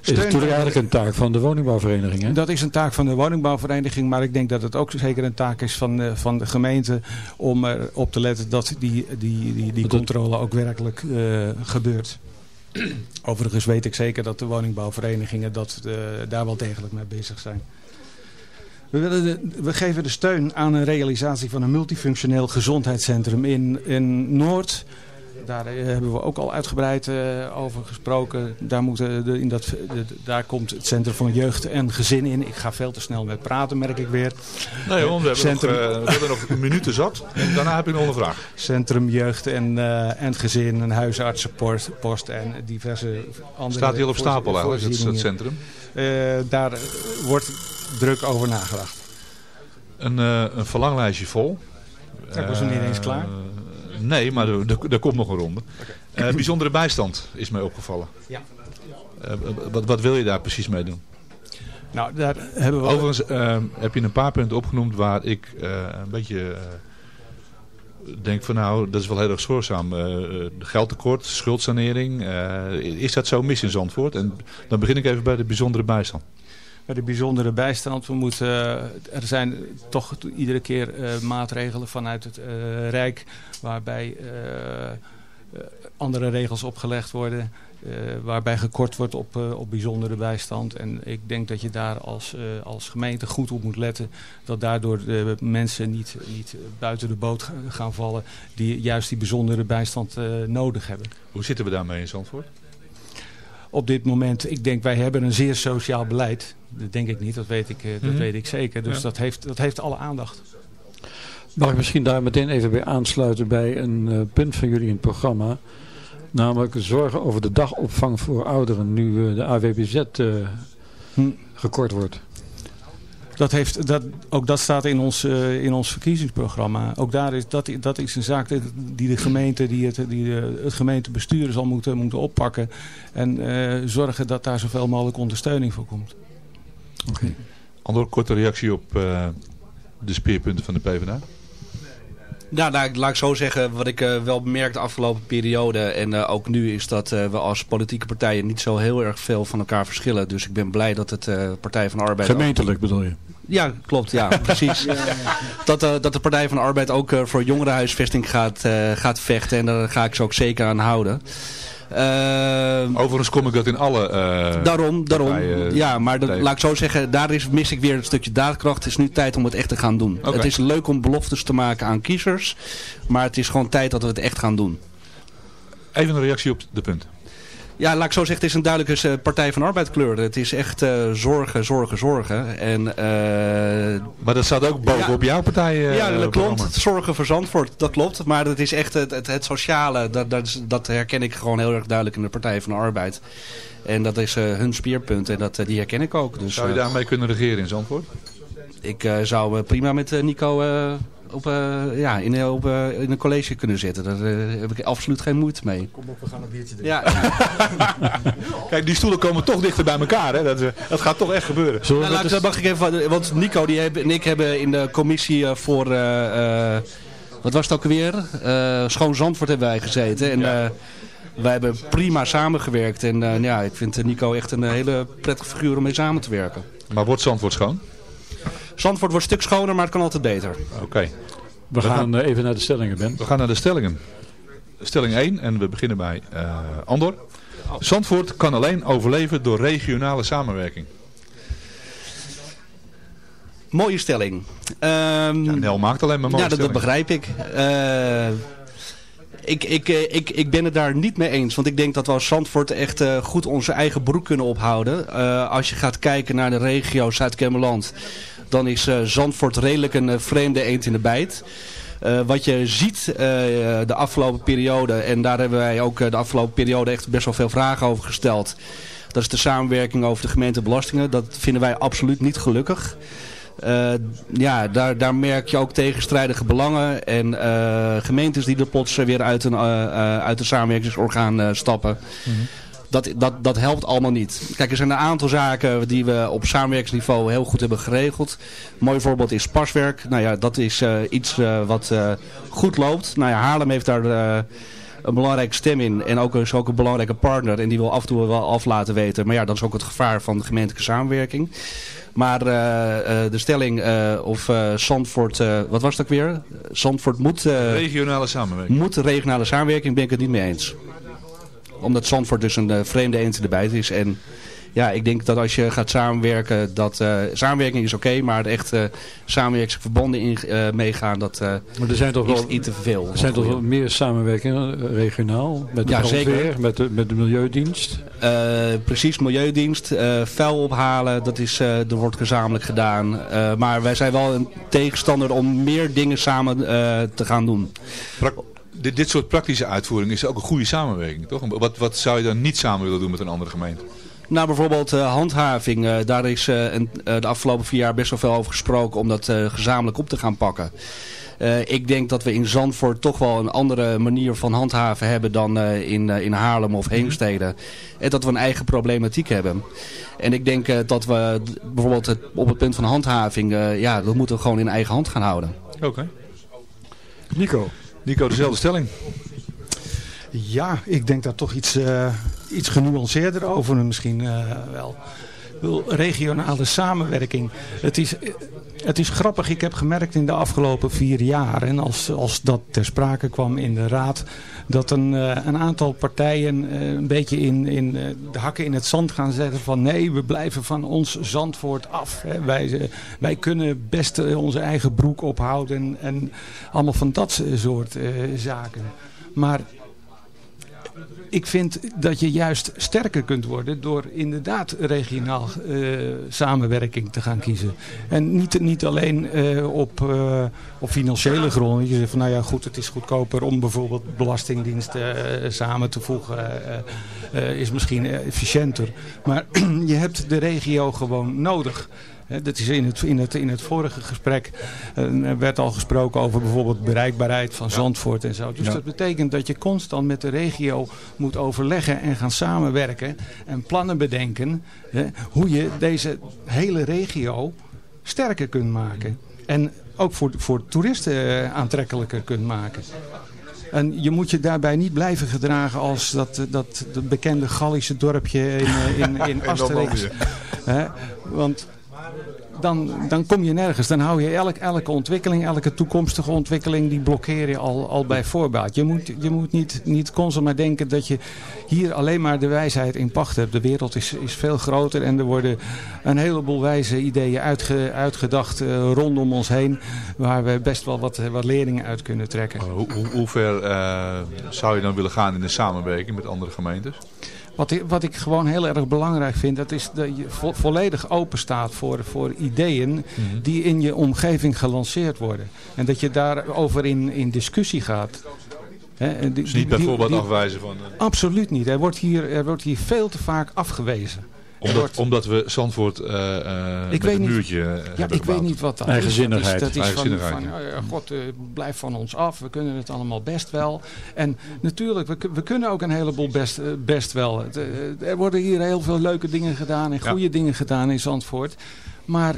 Steun is natuurlijk eigenlijk een taak van de woningbouwvereniging. Hè? Dat is een taak van de woningbouwvereniging. Maar ik denk dat het ook zeker een taak is van, uh, van de gemeente. Om erop te letten dat die, die, die, die controle ook werkelijk uh, gebeurt. Overigens weet ik zeker dat de woningbouwverenigingen dat, uh, daar wel degelijk mee bezig zijn. We, de, we geven de steun aan een realisatie van een multifunctioneel gezondheidscentrum in, in Noord. Daar uh, hebben we ook al uitgebreid uh, over gesproken. Daar, moeten de, in dat, de, daar komt het Centrum van Jeugd en Gezin in. Ik ga veel te snel met praten, merk ik weer. Nee, want we, hebben Centrum... nog, uh, we hebben nog minuten zat. En daarna heb ik nog een vraag. Centrum Jeugd en, en Gezin, een huisartsenpost post en diverse andere... Staat al op stapel eigenlijk, het, het centrum? daar wordt druk over nagedacht. Een, uh, een verlanglijstje vol. Ik was nog niet eens klaar. Nee, maar er, er, komt nog een ronde. Okay. Uh, bijzondere bijstand is mij opgevallen. Ja. wat, wat wil je daar precies mee doen? Nou, daar hebben we... Overigens heb je een paar punten opgenoemd waar ik een beetje denk van nou, dat is wel heel erg zorgzaam. geldtekort, schuldsanering. is dat zo mis in Zandvoort? En dan begin ik even bij de bijzondere bijstand bij de bijzondere bijstand. We moeten, er zijn toch iedere keer uh, maatregelen vanuit het uh, Rijk waarbij andere regels opgelegd worden. waarbij gekort wordt op, op bijzondere bijstand. En ik denk dat je daar als, als gemeente goed op moet letten. Dat daardoor de mensen niet, niet buiten de boot gaan vallen die juist die bijzondere bijstand nodig hebben. Hoe zitten we daarmee in Zandvoort? Op dit moment, ik denk wij hebben een zeer sociaal beleid. Dat denk ik niet, dat weet ik, dat mm -hmm. weet ik zeker. Dus ja. dat, heeft, dat heeft alle aandacht. Mag ik misschien daar meteen even bij aansluiten bij een uh, punt van jullie in het programma. Namelijk zorgen over de dagopvang voor ouderen nu uh, de AWBZ uh, hm. gekort wordt. Dat heeft, dat, ook dat staat in ons, uh, in ons verkiezingsprogramma. Ook daar is, dat, dat is een zaak die de gemeente, die het, die de, het gemeentebestuur zal moeten, moeten oppakken. En uh, zorgen dat daar zoveel mogelijk ondersteuning voor komt. Oké. Okay. Andere korte reactie op uh, de speerpunten van de PvdA? Ja, nou, laat ik zo zeggen, wat ik uh, wel bemerk de afgelopen periode en uh, ook nu is dat uh, we als politieke partijen niet zo heel erg veel van elkaar verschillen. Dus ik ben blij dat het Partij van de Arbeid... Gemeentelijk ook... bedoel je? Ja, klopt. Ja, precies. ja, ja, ja. Dat, dat de Partij van de Arbeid ook voor jongerenhuisvesting gaat, gaat vechten en daar ga ik ze ook zeker aan houden. Uh, Overigens kom ik dat in alle Daarom, daarom. ja, maar dat, laat ik zo zeggen, daar is, mis ik weer een stukje daadkracht. Het is nu tijd om het echt te gaan doen. Okay. Het is leuk om beloftes te maken aan kiezers. Maar het is gewoon tijd dat we het echt gaan doen. Even een reactie op de punten. Ja, laat ik zo zeggen, het is een duidelijke uh, Partij van Arbeid kleur. Het is echt uh, zorgen, zorgen, zorgen. En, uh, maar dat staat ook bovenop ja, jouw partij. ja, dat klopt. Zorgen voor Zandvoort, dat klopt. Maar dat is echt het, het, het sociale, dat, dat, dat, herken ik gewoon heel erg duidelijk in de Partij van de Arbeid. En dat is hun speerpunt en dat, die herken ik ook. Dus, zou je daarmee kunnen regeren in Zandvoort? Ik zou prima met Nico op, uh, ja, in, op, uh, in een college kunnen zitten. Daar uh, heb ik absoluut geen moeite mee. Kom op, we gaan een biertje drinken. Ja. Kijk, die stoelen komen toch dichter bij elkaar. Hè? Dat, dat gaat toch echt gebeuren. Nou, laat, mag ik even, want Nico die heb, en ik hebben in de commissie voor... wat was het ook weer? Schoon Zandvoort hebben wij gezeten. En ja. wij hebben prima samengewerkt. En ja, ik vind Nico echt een hele prettige figuur om mee samen te werken. Maar wordt Zandvoort schoon? Zandvoort wordt een stuk schoner, maar het kan altijd beter. Oké. We, gaan, uh, even naar de stellingen, Ben. We gaan naar de stellingen. Stelling 1 en we beginnen bij uh, Andor. Zandvoort kan alleen overleven door regionale samenwerking. Mooie stelling. Um, ja, Nel maakt alleen maar mooie Ja, dat, dat begrijp ik. Uh, ik, ik, ik, ik ben het daar niet mee eens. Want ik denk dat we als Zandvoort echt uh, goed onze eigen broek kunnen ophouden. Uh, als je gaat kijken naar de regio Zuid-Kemmerland dan is uh, Zandvoort redelijk een uh, vreemde eend in de bijt. Uh, wat je ziet de afgelopen periode, en daar hebben wij ook de afgelopen periode echt best wel veel vragen over gesteld. Dat is de samenwerking over de gemeentebelastingen. Dat vinden wij absoluut niet gelukkig. Ja, daar, daar merk je ook tegenstrijdige belangen en gemeentes die er plots weer uit een, uit samenwerkingsorgaan stappen. -hmm dat, dat, dat helpt allemaal niet. Kijk, er zijn een aantal zaken die we op samenwerkingsniveau heel goed hebben geregeld. Een mooi voorbeeld is paswerk. Nou ja, dat is uh, iets uh, wat uh, goed loopt. Nou ja, Haarlem heeft daar een belangrijke stem in. En ook is ook een belangrijke partner. En die wil af en toe wel af laten weten. Maar ja, dat is ook het gevaar van de gemeentelijke samenwerking. Maar de stelling of Zandvoort, wat was dat weer? Zandvoort moet... regionale samenwerking. Moet regionale samenwerking, ben ik het niet mee eens omdat Zandvoort dus een uh, vreemde eend erbij is. En ja, ik denk dat als je gaat samenwerken, dat uh, samenwerking is oké, maar echt uh, samenwerkingsverbonden in uh, meegaan, dat maar er zijn toch is wel, iets te veel. Er zijn toch wel meer samenwerkingen regionaal? Met de ja, zeker. Met de, met de Milieudienst? precies, Milieudienst. vuil ophalen, dat is, er wordt gezamenlijk gedaan. maar wij zijn wel een tegenstander om meer dingen samen te gaan doen. Pra dit, dit soort praktische uitvoering is ook een goede samenwerking, toch? Wat, wat zou je dan niet samen willen doen met een andere gemeente? Nou, bijvoorbeeld uh, handhaving. Uh, daar is uh, een, de afgelopen vier jaar best wel veel over gesproken om dat gezamenlijk op te gaan pakken. ik denk dat we in Zandvoort toch wel een andere manier van handhaven hebben dan in, in Haarlem of Heemstede. En dat we een eigen problematiek hebben. En ik denk dat we bijvoorbeeld het, op het punt van handhaving, ja, dat moeten we gewoon in eigen hand gaan houden. Oké. Nico. Nico, dezelfde stelling. Ja, ik denk daar toch iets, uh, iets genuanceerder over misschien uh, wel. Regionale samenwerking. Het is, het is grappig, ik heb gemerkt in de afgelopen vier jaar... en als, als dat ter sprake kwam in de raad... dat een, uh, een aantal partijen een beetje in, in de hakken in het zand gaan zetten... van nee, we blijven van ons Zandvoort af. Wij, wij kunnen best onze eigen broek ophouden... en, en allemaal van dat soort zaken. Maar ik vind dat je juist sterker kunt worden door inderdaad regionaal uh, samenwerking te gaan kiezen. En niet, niet alleen uh, op, uh, op financiële gronden. Je zegt van nou ja goed, het is goedkoper om bijvoorbeeld belastingdiensten samen te voegen. is misschien efficiënter. Maar je hebt de regio gewoon nodig. Dat is in het, in het, in het vorige gesprek uh, werd al gesproken over bijvoorbeeld bereikbaarheid van Zandvoort en zo. Dus dat betekent dat je constant met de regio moet overleggen en gaan samenwerken en plannen bedenken hè, hoe je deze hele regio sterker kunt maken. En ook voor, voor toeristen uh, aantrekkelijker kunt maken. En je moet je daarbij niet blijven gedragen als dat, dat, dat bekende Gallische dorpje in, eh, in, in Asterix. Want dan, dan kom je nergens. Dan hou je elk, elke ontwikkeling, elke toekomstige ontwikkeling, die blokkeer je al, al bij voorbaat. Je moet, je moet niet, niet constant maar denken dat je hier alleen maar de wijsheid in pacht hebt. De wereld is, is veel groter en er worden een heleboel wijze ideeën uitge, uitgedacht uh, rondom ons heen. Waar we best wel wat, wat leerlingen uit kunnen trekken. Hoe, hoe, ver uh, zou je dan willen gaan in de samenwerking met andere gemeentes? Wat ik, wat ik gewoon heel erg belangrijk vind, dat is dat je vo volledig open staat voor, voor ideeën Mhm. die in je omgeving gelanceerd worden. En dat je daarover in, in discussie gaat. Die- Dus niet bijvoorbeeld die- afwijzen van... eh, Absoluut niet. Er wordt hier, er wordt hier veel te vaak afgewezen. Omdat, omdat we Zandvoort eh eh ik met weet een niet, muurtje eh, ja, hebben ik weet niet wat dat Eigenzinnigheid. is. Dat is, dat is van, Eigenzinnigheid, van ja. eh, god, eh, blijf van ons af. We kunnen het allemaal best wel. En natuurlijk, we, we kunnen ook een heleboel best, eh, best wel. Het, eh, er worden hier heel veel leuke dingen gedaan en Ja. goede dingen gedaan in Zandvoort. Maar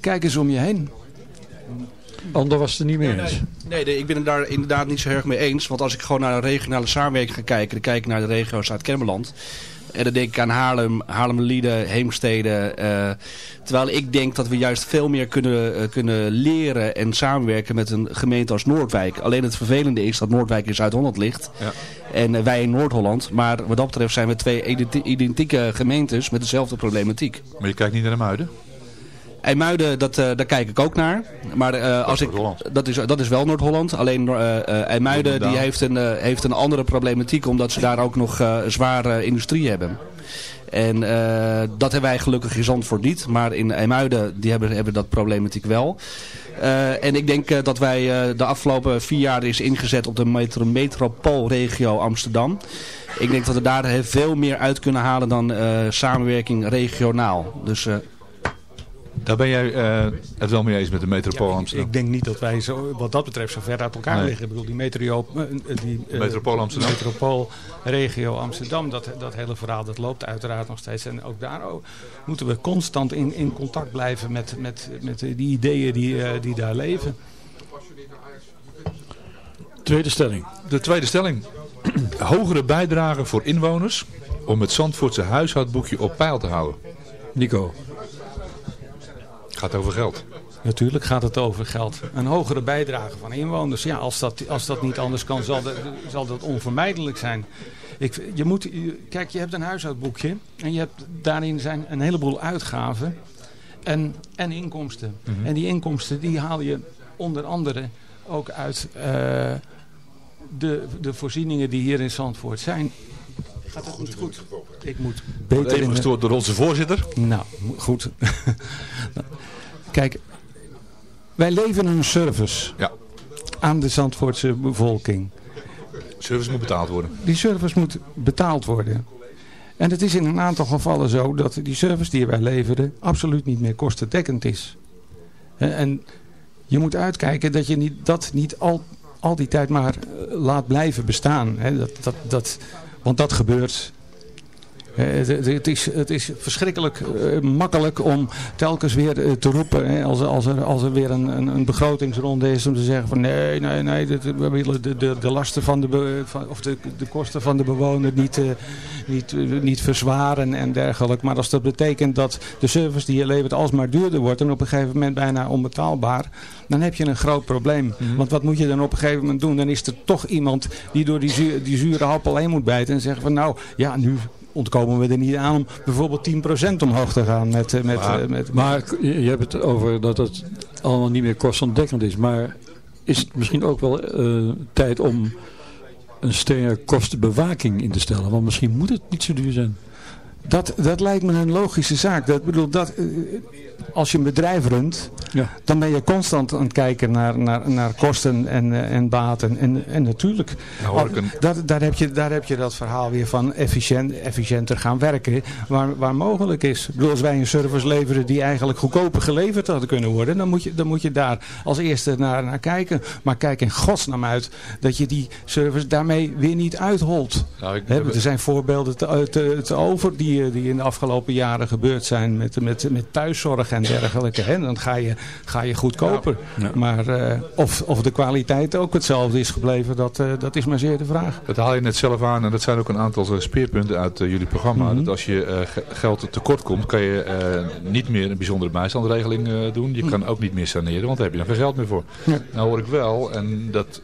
kijk eens om je heen. Ander was het er niet mee eens. Nee, nee, ik ben het daar inderdaad niet zo erg mee eens. Want als ik gewoon naar de regionale samenwerking ga kijken... dan kijk ik naar de regio Zuid-Kennemerland. En dan denk ik aan Haarlem, Haarlemmerlieden, Heemstede. eh, terwijl ik denk dat we juist veel meer kunnen, eh, kunnen leren en samenwerken met een gemeente als Noordwijk. Alleen het vervelende is dat Noordwijk in Zuid-Holland ligt. Ja. En wij in Noord-Holland. Maar wat dat betreft zijn we twee identi- identieke gemeentes met dezelfde problematiek. Maar je kijkt niet naar de muiden? IJmuiden, dat, eh, daar kijk ik ook naar. Maar eh, als ik, dat, is, dat is wel Noord-Holland. Alleen eh eh, IJmuiden die heeft, een, heeft een andere problematiek. Omdat ze daar ook nog zware industrie hebben. En dat hebben wij gelukkig in Zandvoort niet. Maar in IJmuiden die hebben, hebben dat problematiek wel. En ik denk dat wij de afgelopen vier jaar is ingezet op de metro metropoolregio Amsterdam. Ik denk dat we daar veel meer uit kunnen halen dan samenwerking regionaal. Dus... Daar ben jij eh, het wel mee eens met de metropool Amsterdam? Ik denk niet dat wij zo, wat dat betreft zo ver uit elkaar Nee. liggen. Ik bedoel, die, metrio, eh, die eh, Metropool Amsterdam. metropoolregio Amsterdam, dat, dat hele verhaal dat loopt uiteraard nog steeds. En ook daar ook moeten we constant in, in contact blijven met, met, met die ideeën die, eh, die daar leven. Tweede stelling. De tweede stelling. Hogere bijdragen voor inwoners om het Zandvoortse huishoudboekje op peil te houden. Nico. Gaat over geld. Natuurlijk gaat het over geld. Een hogere bijdrage van inwoners. Ja, als dat, als dat niet anders kan, zal dat, zal dat onvermijdelijk zijn. Ik, je moet, kijk, je hebt een huishoudboekje. En je hebt, daarin zijn een heleboel uitgaven en, en inkomsten. Mhm. En die inkomsten die haal je onder andere ook uit eh, de, de voorzieningen die hier in Zandvoort zijn. Gaat het niet goed? Ik moet beter Even gestoord door onze voorzitter. nou, goed. Kijk, wij leveren een service Ja. aan de Zandvoortse bevolking. Service moet betaald worden. Die service moet betaald worden. En het is in een aantal gevallen zo dat die service die wij leveren absoluut niet meer kostendekkend is. Hè, En je moet uitkijken dat je niet, dat niet al, al die tijd maar eh, laat blijven bestaan. Hè. Dat, dat, dat, want dat gebeurt. Het, is, het is verschrikkelijk eh, makkelijk om telkens weer eh, te roepen. Als, er- als, er, als er weer een, een, begrotingsronde is om te zeggen van nee, nee, nee, we willen de, de, de lasten van de, of de, de kosten van de bewoner niet, eh, niet, niet verzwaren en dergelijke. Maar als dat betekent dat de service die je levert alsmaar duurder wordt en op een gegeven moment bijna onbetaalbaar, dan heb je een groot probleem. Want wat moet je dan op een gegeven moment doen? Dan is er toch iemand die door die, zuur, die zure appel heen moet bijten en zeggen van nou, ja, nu ontkomen we er niet aan om bijvoorbeeld 10% omhoog te gaan met... eh, met, Maar, eh, met, maar je hebt het over dat het allemaal niet meer kostontdekkend is. Maar is het misschien ook wel eh, tijd om een strenge kostenbewaking in te stellen? Want misschien moet het niet zo duur zijn. Dat, dat lijkt me een logische zaak. Dat, bedoel, dat, als je een bedrijf runt, Ja. dan ben je constant aan het kijken naar, naar, naar kosten en, eh, en baten. En, en natuurlijk, Nou een- daar, heb je, daar heb je dat verhaal weer van efficiënt, efficiënter gaan werken, waar, waar mogelijk is. Ik bedoel, als wij een service leveren die eigenlijk goedkoper geleverd had kunnen worden, dan moet je, dan moet je daar als eerste naar, naar kijken. Maar kijk in godsnaam uit dat je die service daarmee weer niet uitholt. Nou, ik- er zijn voorbeelden te, te, te over die, eh, die in de afgelopen jaren gebeurd zijn met, met, met thuiszorg en dergelijke. Hè. Dan ga je, ga je goedkoper. Maar eh, of, of de kwaliteit ook hetzelfde is gebleven, dat, eh, dat is maar zeer de vraag. Dat haal je net zelf aan en dat zijn ook een aantal eh, speerpunten uit jullie programma. Mhm. Dat als je ge- geld tekort komt, kan je niet meer een bijzondere bijstandregeling doen. Je kan ook niet meer saneren, want daar heb je dan geen geld meer voor. Ja. Nou hoor ik wel, en dat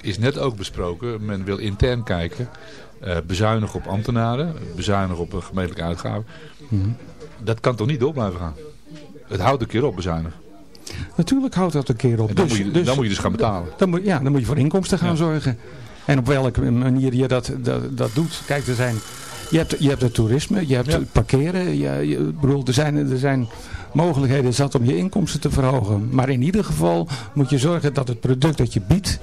is net ook besproken, men wil intern kijken. eh, bezuinigen op ambtenaren, bezuinigen op een gemeentelijke uitgaven. Mhm. Dat kan toch niet door blijven gaan? Het houdt een keer op bezuinigen. Natuurlijk houdt dat een keer op. En dan, Dus- moet je, dus- dan moet je dus gaan betalen. Dan moet, ja, dan moet je voor inkomsten gaan Ja. zorgen. En op welke manier je dat, dat, dat doet. Kijk, er zijn, je, hebt, je hebt het toerisme, je hebt het parkeren. Je, je, bedoel, er, zijn, er zijn mogelijkheden zat om je inkomsten te verhogen. Maar in ieder geval moet je zorgen dat het product dat je biedt,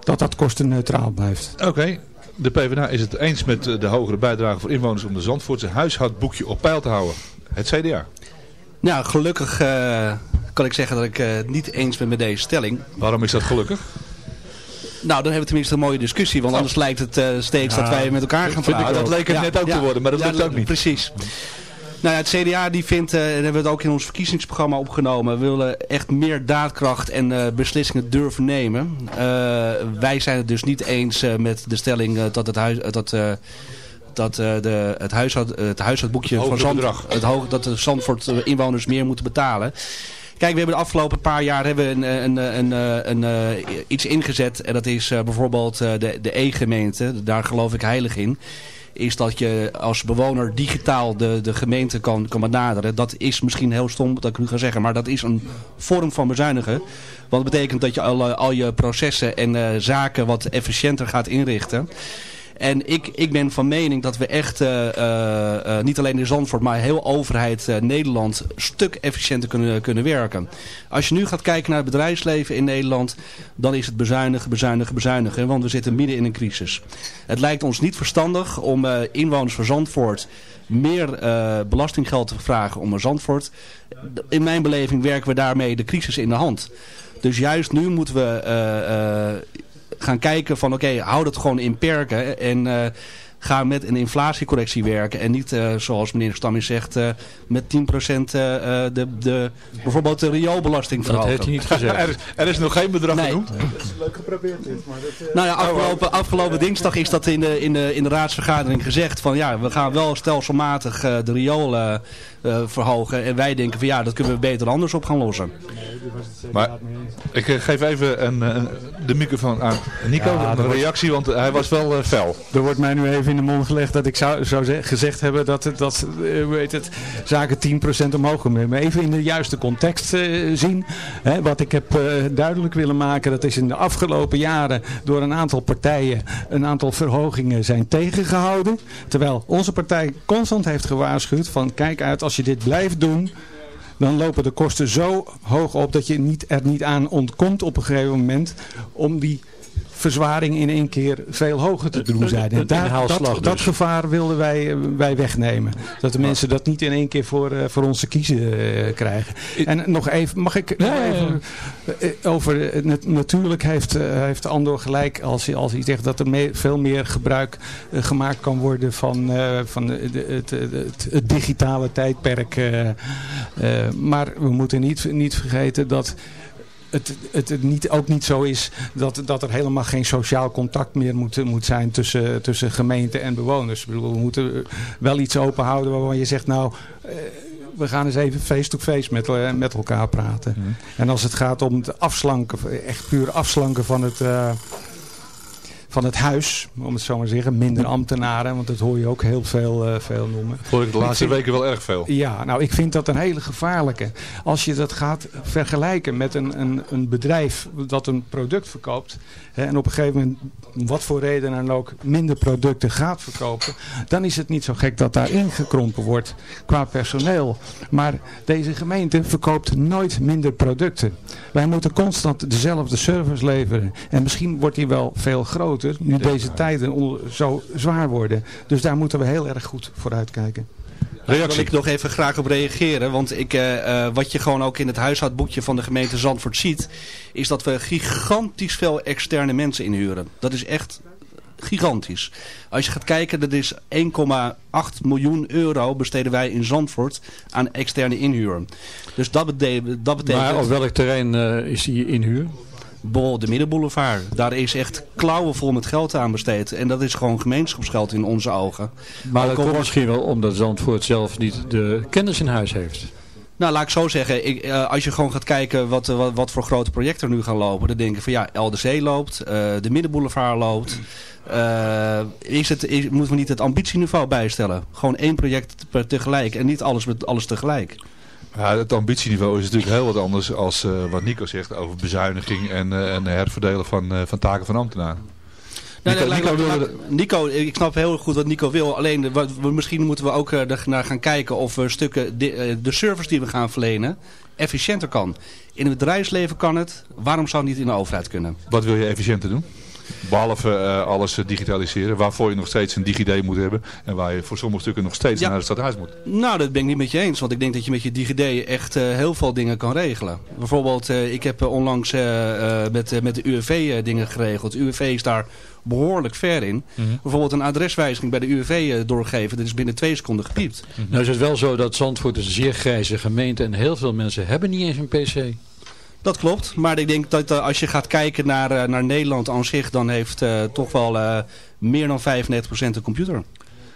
dat dat kostenneutraal blijft. Oké, de PvdA is het eens met de hogere bijdrage voor inwoners om de Zandvoortse huishoudboekje op peil te houden. Het CDA. Nou, gelukkig uh, kan ik zeggen dat ik het uh, niet eens ben met deze stelling. Waarom is dat gelukkig? Nou, dan hebben we tenminste een mooie discussie. Want anders lijkt het uh, steeds ja, dat wij met elkaar gaan praten. Dat leek het ja, net ook ja, te worden, maar dat lukt ook niet. Precies. Nou ja, het CDA die vindt, en hebben we het ook in ons verkiezingsprogramma opgenomen, we willen echt meer daadkracht en beslissingen durven nemen. Wij zijn het dus niet eens met de stelling dat het huis... dat, dat de, het, huishoud, het huishoudboekje van Zandvoort, het hoog, dat de Zandvoort inwoners meer moeten betalen. Kijk, we hebben de afgelopen paar jaar hebben een, een, een, een, een iets ingezet. En dat is bijvoorbeeld de, de E-gemeente. Daar geloof ik heilig in is dat je als bewoner digitaal de, de gemeente kan, kan benaderen. Dat is misschien heel stom dat ik nu ga zeggen, maar dat is een vorm van bezuinigen. Want dat betekent dat je al, al je processen en uh, zaken wat efficiënter gaat inrichten. En ik, ik ben van mening dat we echt, uh, uh, niet alleen in Zandvoort, maar heel overheid Nederland stuk efficiënter kunnen, kunnen werken. Als je nu gaat kijken naar het bedrijfsleven in Nederland, dan is het bezuinigen, bezuinigen, bezuinigen. Want we zitten midden in een crisis. Het lijkt ons niet verstandig om inwoners van Zandvoort meer belastinggeld te vragen om een Zandvoort. In mijn beleving werken we daarmee de crisis in de hand. Dus juist nu moeten we gaan kijken van oké, okay, hou dat gewoon in perken. En uh, ga met een inflatiecorrectie werken. En niet, uh, zoals meneer Stammis zegt, uh, met 10% de, de, bijvoorbeeld de rioolbelasting verhogen. Dat heeft hij niet gezegd. er, is, er, is, nog geen bedrag nee. genoemd. Dat is leuk geprobeerd dit. Maar dat, nou ja, afgelopen, afgelopen dinsdag is dat in de, in, de, in de raadsvergadering gezegd. Van ja, we gaan wel stelselmatig de riool verhogen. En wij denken van ja, dat kunnen we beter anders op gaan lossen. Maar ik geef even een, een, de microfoon aan Nico, ja, een reactie, want hij was wel uh, fel. Er wordt mij nu even in de mond gelegd dat ik zou, zou gezegd hebben dat, dat weet het, zaken 10% omhoog komen. Maar even in de juiste context uh, zien. Hè, wat ik heb duidelijk willen maken, dat is in de afgelopen jaren door een aantal partijen een aantal verhogingen zijn tegengehouden. Terwijl onze partij constant heeft gewaarschuwd van kijk uit als je dit blijft doen dan lopen de kosten zo hoog op dat je niet, er niet aan ontkomt op een gegeven moment om die verzwaring in één keer veel hoger te doen zijn. En daar, dat, dat dus. gevaar wilden wij, wij wegnemen. Dat de mensen dat niet in één keer voor, uh, voor ons te kiezen uh, krijgen. En nog even, mag ik nog even over, natuurlijk heeft, heeft Andor gelijk als hij, als hij zegt dat er mee, veel meer gebruik gemaakt kan worden van, van de, het, het, het, digitale tijdperk. maar we moeten niet, niet vergeten dat het, het, het niet, ook niet zo is dat, dat er helemaal geen sociaal contact meer moet, moet zijn tussen, tussen gemeente en bewoners. we moeten wel iets open houden waarvan je zegt, nou, eh, we gaan eens even face-to-face met, eh, met elkaar praten. Mhm. En als het gaat om het afslanken, echt puur afslanken van het... Uh, van het huis, om het zo maar te zeggen. Minder ambtenaren, want dat hoor je ook heel veel, uh, veel noemen. Hoor ik de laatste weken wel erg veel. Ja, nou ik vind dat een hele gevaarlijke. Als je dat gaat vergelijken met een, een, een bedrijf dat een product verkoopt. Hè, en op een gegeven moment, wat voor reden dan ook, minder producten gaat verkopen. Dan is het niet zo gek dat daar ingekrompen wordt qua personeel. Maar deze gemeente verkoopt nooit minder producten. Wij moeten constant dezelfde service leveren. En misschien wordt die wel veel groter nu deze tijden zo zwaar worden. Dus daar moeten we heel erg goed voor uitkijken. Daar wil ik nog even graag op reageren. Want ik, uh, wat je gewoon ook in het huishoudboekje van de gemeente Zandvoort ziet... is dat we gigantisch veel externe mensen inhuren. Dat is echt gigantisch. Als je gaat kijken, dat is 1,8 miljoen euro besteden wij in Zandvoort aan externe inhuur. Dus dat, betekent... Dat betekent maar op welk terrein uh, is die inhuur? De Middenboulevard. Daar is echt klauwenvol met geld aan besteed. En dat is gewoon gemeenschapsgeld in onze ogen. Maar dat komt misschien wel omdat Zandvoort zelf niet de kennis in huis heeft. Nou, laat ik zo zeggen. Ik, uh, als je gewoon gaat kijken wat, wat, wat, voor grote projecten er nu gaan lopen. Dan denk ik van ja, LDC loopt. Uh, de Middenboulevard loopt. Is het, is, moeten we niet het ambitieniveau bijstellen? Gewoon één project per tegelijk. En niet alles met alles tegelijk. Ja, het ambitieniveau is natuurlijk heel wat anders als uh, wat Nico zegt over bezuiniging en, uh, en herverdelen van, uh, van taken van ambtenaren. Nee, nee, Nico, Nico, Nico, ik snap heel goed wat Nico wil. Alleen, we, misschien moeten we ook uh, naar gaan kijken of we stukken de, de service die we gaan verlenen efficiënter kan. In het bedrijfsleven kan het. Waarom zou het niet in de overheid kunnen? Wat wil je efficiënter doen? Behalve uh, alles digitaliseren, waarvoor je nog steeds een DigiD moet hebben. En waar je voor sommige stukken nog steeds naar het stadhuis moet. Nou, dat ben ik niet met je eens. Want ik denk dat je met je DigiD echt uh, heel veel dingen kan regelen. Bijvoorbeeld, uh, ik heb onlangs met, met de UWV dingen geregeld. UWV is daar behoorlijk ver in. Mm -hmm. Bijvoorbeeld een adreswijziging bij de UWV doorgeven. Dat is binnen twee seconden gepiept. Mm -hmm. Nou is het wel zo dat Zandvoort is een zeer grijze gemeente. En heel veel mensen hebben niet eens een PC. Dat klopt, maar ik denk dat uh, als je gaat kijken naar, uh, naar Nederland aan zich, dan heeft uh, toch wel meer dan 95% een computer.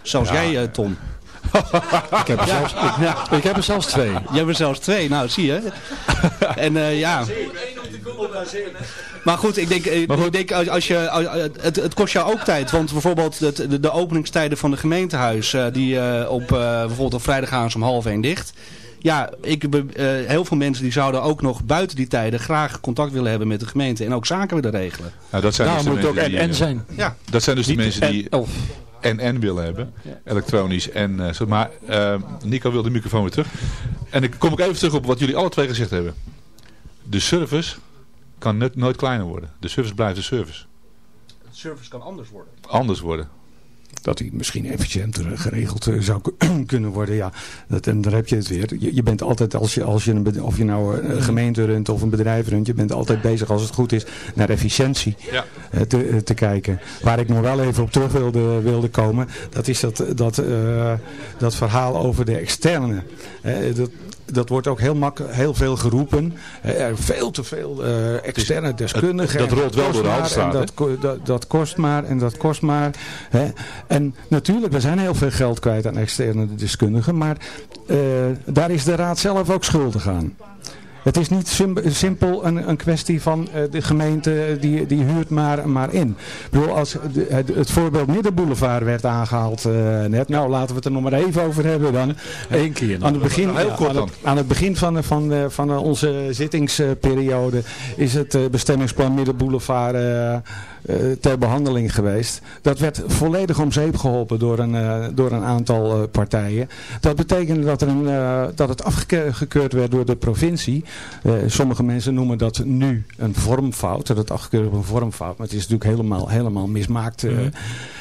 Zoals ja. jij, Tom. ik, heb er zelfs, ik, ja, ik heb er zelfs twee. Jij hebt er zelfs twee, nou zie je. en ja... Maar goed, ik denk, maar goed. ik denk als, als je, als, het, het kost jou ook tijd. Want bijvoorbeeld de, de, de openingstijden van de gemeentehuis, die op, bijvoorbeeld op vrijdag gaan ze om half één dicht. Ja, ik, uh, heel veel mensen die zouden ook nog buiten die tijden graag contact willen hebben met de gemeente. En ook zaken willen regelen. Nou, dat zijn nou, dus moet de ook en, en zijn. Ja. Dat zijn dus de mensen die... En, en en willen hebben. Ja. Elektronisch en uh, zo. Maar uh, Nico wil de microfoon weer terug. En ik kom ook even terug op wat jullie alle twee gezegd hebben. De service kan net, nooit kleiner worden. De service blijft de service. De service kan anders worden. Anders worden dat die misschien efficiënter geregeld zou kunnen worden. Ja, dat, en daar heb je het weer. Je, je bent altijd, als je, als je een, of je nou een gemeente runt of een bedrijf runt, je bent altijd bezig als het goed is naar efficiëntie ja. te, te kijken. Waar ik nog wel even op terug wilde, wilde komen, dat is dat, dat, uh, dat verhaal over de externe. Uh, dat, dat wordt ook heel, mak heel veel geroepen. Er veel te veel uh, externe deskundigen. Dat, dat rolt wel door de Haltestraat. Dat, dat, dat, kost maar en dat kost maar. Hè. En natuurlijk, we zijn heel veel geld kwijt aan externe deskundigen. Maar uh, daar is de raad zelf ook schuldig aan. Het is niet simpel een, een kwestie van uh, de gemeente die, die huurt maar, maar in. Ik bedoel, als de, het, het, voorbeeld Middenboulevard werd aangehaald uh, net. Nou, laten we het er nog maar even over hebben dan. Eén keer. Aan het begin, ja, aan, het, aan het begin van, van, van onze zittingsperiode is het bestemmingsplan Middenboulevard ter behandeling geweest. Dat werd volledig om zeep geholpen door een, uh, door een aantal uh, partijen. Dat betekende dat, er een, dat het afgekeurd werd door de provincie. sommige mensen noemen dat nu een vormfout. Dat het afgekeurd op een vormfout. Maar het is natuurlijk helemaal, helemaal mismaakt. Mm.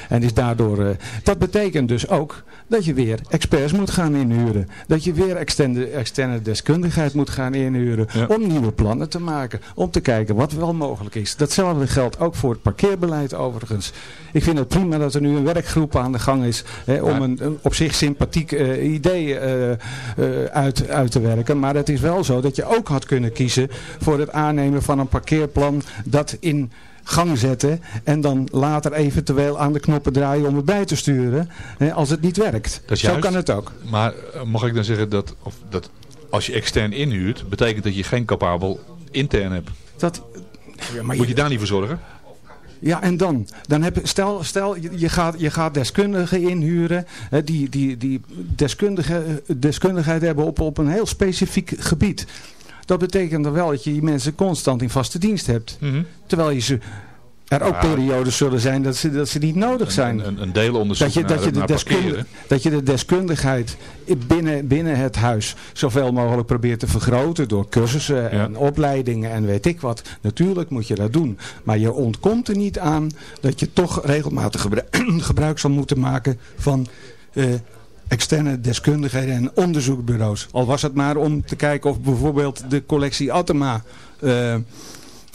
En is daardoor... dat betekent dus ook dat je weer experts moet gaan inhuren. Dat je weer externe, externe deskundigheid moet gaan inhuren. Ja. Om nieuwe plannen te maken. Om te kijken wat wel mogelijk is. Datzelfde geldt ook voor het parkeerbeleid overigens. Ik vind het prima dat er nu een werkgroep aan de gang is. Hè, om een, een, op zich sympathiek uh, idee uh, uh, uit, uit te werken. Maar het is wel zo dat je ook had kunnen kiezen voor het aannemen van een parkeerplan dat in gang zetten en dan later eventueel aan de knoppen draaien om het bij te sturen hè, als het niet werkt. Dat Zo kan het ook. Maar mag ik dan zeggen dat, of dat als je extern inhuurt, betekent dat je geen capabel intern hebt? Dat, ja, maar Moet je, je daar niet voor zorgen? Ja, en dan? dan heb, stel, stel je, gaat, je gaat deskundigen inhuren hè, die, die, die deskundige, deskundigheid hebben op, op een heel specifiek gebied. Dat betekent dan wel dat je die mensen constant in vaste dienst hebt. Mm -hmm. Terwijl je ze er ook periodes zullen zijn dat ze, dat ze niet nodig zijn. Een, een, een deelonderzoek dat je, dat, je de deskundig, dat je de deskundigheid binnen, binnen het huis zoveel mogelijk probeert te vergroten door cursussen ja. en opleidingen en weet ik wat. Natuurlijk moet je dat doen. Maar je ontkomt er niet aan dat je toch regelmatig gebruik, gebruik zal moeten maken van... Uh, externe deskundigheden en onderzoekbureaus. Al was het maar om te kijken of bijvoorbeeld de collectie Atema... Uh,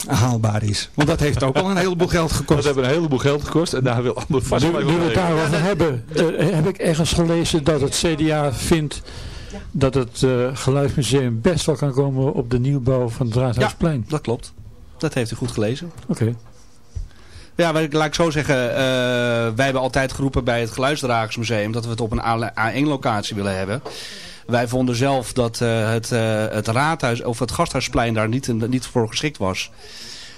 haalbaar is. Want dat heeft ook al een heleboel geld gekost. Dat heeft een heleboel geld gekost en daar wil Ander vast Nu, nu we het daarover hebben, uh, heb ik ergens gelezen dat het CDA vindt dat het uh, Geluidsmuseum best wel kan komen op de nieuwbouw van het Raadhuisplein. Ja, dat klopt. Dat heeft u goed gelezen. Oké. Okay. Ja, laat ik zo zeggen, uh, wij hebben altijd geroepen bij het Geluidsdragersmuseum dat we het op een A1 locatie willen hebben. Wij vonden zelf dat uh, het, uh, het raadhuis of het gasthuisplein daar niet, niet voor geschikt was.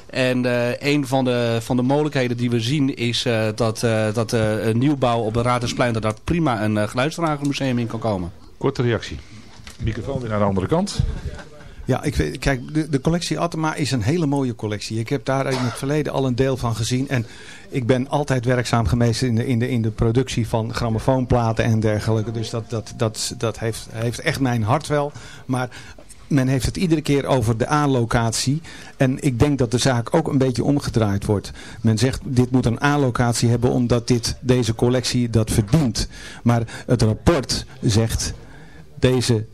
En uh, een van de, van de mogelijkheden die we zien is dat, uh, dat een nieuwbouw op het Raadhuisplein... dat daar prima een geluidsdragermuseum in kan komen. Korte reactie. Microfoon weer naar de andere kant. Ja, ik weet, kijk, de, de collectie Atema is een hele mooie collectie. Ik heb daar in het verleden al een deel van gezien. En ik ben altijd werkzaam geweest in de, in de, in de productie van grammofoonplaten en dergelijke. Dus dat, dat, dat, dat heeft, heeft echt mijn hart wel. Maar men heeft het iedere keer over de A-locatie. En ik denk dat de zaak ook een beetje omgedraaid wordt. Men zegt, dit moet een A-locatie hebben omdat dit, deze collectie dat verdient. Maar het rapport zegt, deze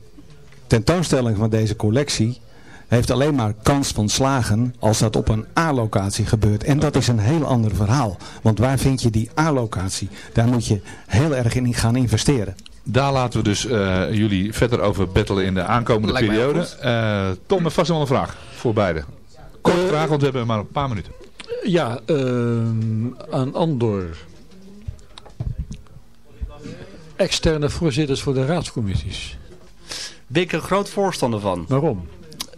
tentoonstelling van deze collectie heeft alleen maar kans van slagen als dat op een A-locatie gebeurt. En dat is een heel ander verhaal. Want waar vind je die A-locatie? Daar moet je heel erg in gaan investeren. Daar laten we dus uh, jullie verder over battelen in de aankomende periode. Uh, Tom, vast wel een vraag voor beide. Korte uh, vraag, want we hebben maar een paar minuten. Ja, aan Andor. Externe voorzitters voor de raadscommissies. Ben ik een groot voorstander van. Waarom?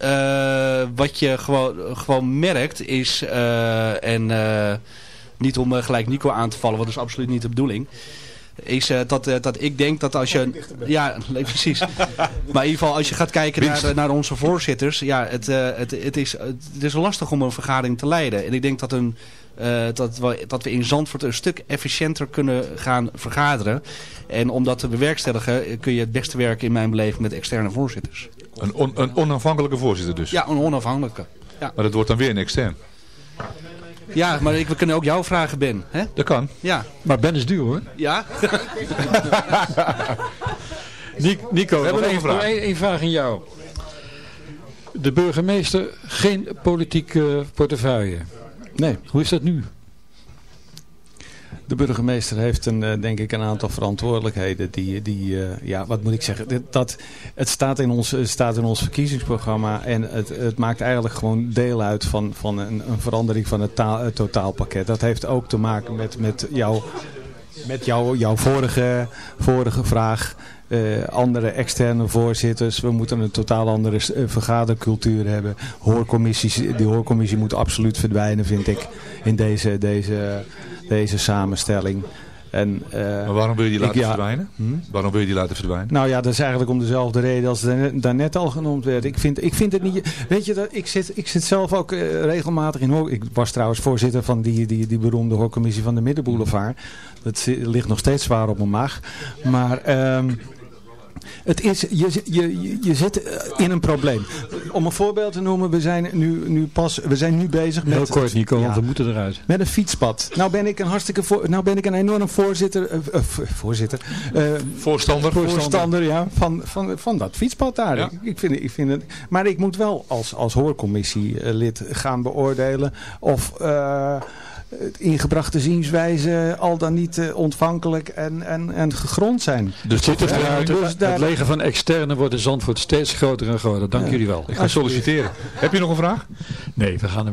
Uh, wat je gewoon, gewoon merkt is, uh, en uh, niet om gelijk Nico aan te vallen, want dat is absoluut niet de bedoeling is dat, dat ik denk dat als je... Ja, precies. maar in ieder geval, als je gaat kijken naar, naar onze voorzitters... Ja, het, het, het, is, het is lastig om een vergadering te leiden. En ik denk dat, een, dat, we, dat we in Zandvoort een stuk efficiënter kunnen gaan vergaderen. En om dat te bewerkstelligen kun je het beste werken in mijn beleving met externe voorzitters. Een, on, een onafhankelijke voorzitter dus? Ja, een onafhankelijke. Ja. Maar dat wordt dan weer een extern? Ja, maar ik, we kunnen ook jou vragen, Ben. Hè? Dat kan. Ja. Maar Ben is duur hoor. Ja. Nico, we hebben nog een vraag. Één vraag aan jou. De burgemeester, geen politieke portefeuille. Nee. Hoe is dat nu? De burgemeester heeft een, denk ik een aantal verantwoordelijkheden die, die ja, wat moet ik zeggen, dat, het staat in ons, staat in ons verkiezingsprogramma en het, het maakt eigenlijk gewoon deel uit van, van een, een verandering van het, taal, het totaalpakket. Dat heeft ook te maken met, met, jou, met jou, jouw vorige, vorige vraag. Uh, andere externe voorzitters. We moeten een totaal andere uh, vergadercultuur hebben. Hoorcommissies, die hoorcommissie moet absoluut verdwijnen, vind ik, in deze, deze, deze samenstelling. En, uh, maar waarom wil je die laten ik, ja, verdwijnen? Hm? Waarom wil je die laten verdwijnen? Nou ja, dat is eigenlijk om dezelfde reden als daarnet al genoemd werd. Ik vind, ik vind het niet... Weet je, dat, ik, zit, ik zit zelf ook uh, regelmatig in hoor. Ik was trouwens voorzitter van die, die, die beroemde hoorcommissie van de Middenboulevard. Dat ligt nog steeds zwaar op mijn maag. Maar... Um, het is, je, je, je zit in een probleem. Om een voorbeeld te noemen, we zijn nu, nu pas, we zijn nu bezig met... Heel kort Nico, ja, want we moeten eruit. Met een fietspad. Nou ben ik een hartstikke, voor, nou ben ik een enorm voorzitter, uh, uh, voorzitter, uh, voorstander, voorstander ja, van, van, van dat fietspad daar. Ja. Ik, ik, vind, ik vind het, maar ik moet wel als, als hoorcommissielid gaan beoordelen of ingebrachte zienswijze al dan niet uh, ontvankelijk en, en, en gegrond zijn. Dus, dit is ja, dus daar... het leger van externe wordt in Zandvoort steeds groter en groter. Dank ja. jullie wel. Ik ga solliciteren. Heb je nog een vraag? Nee, we gaan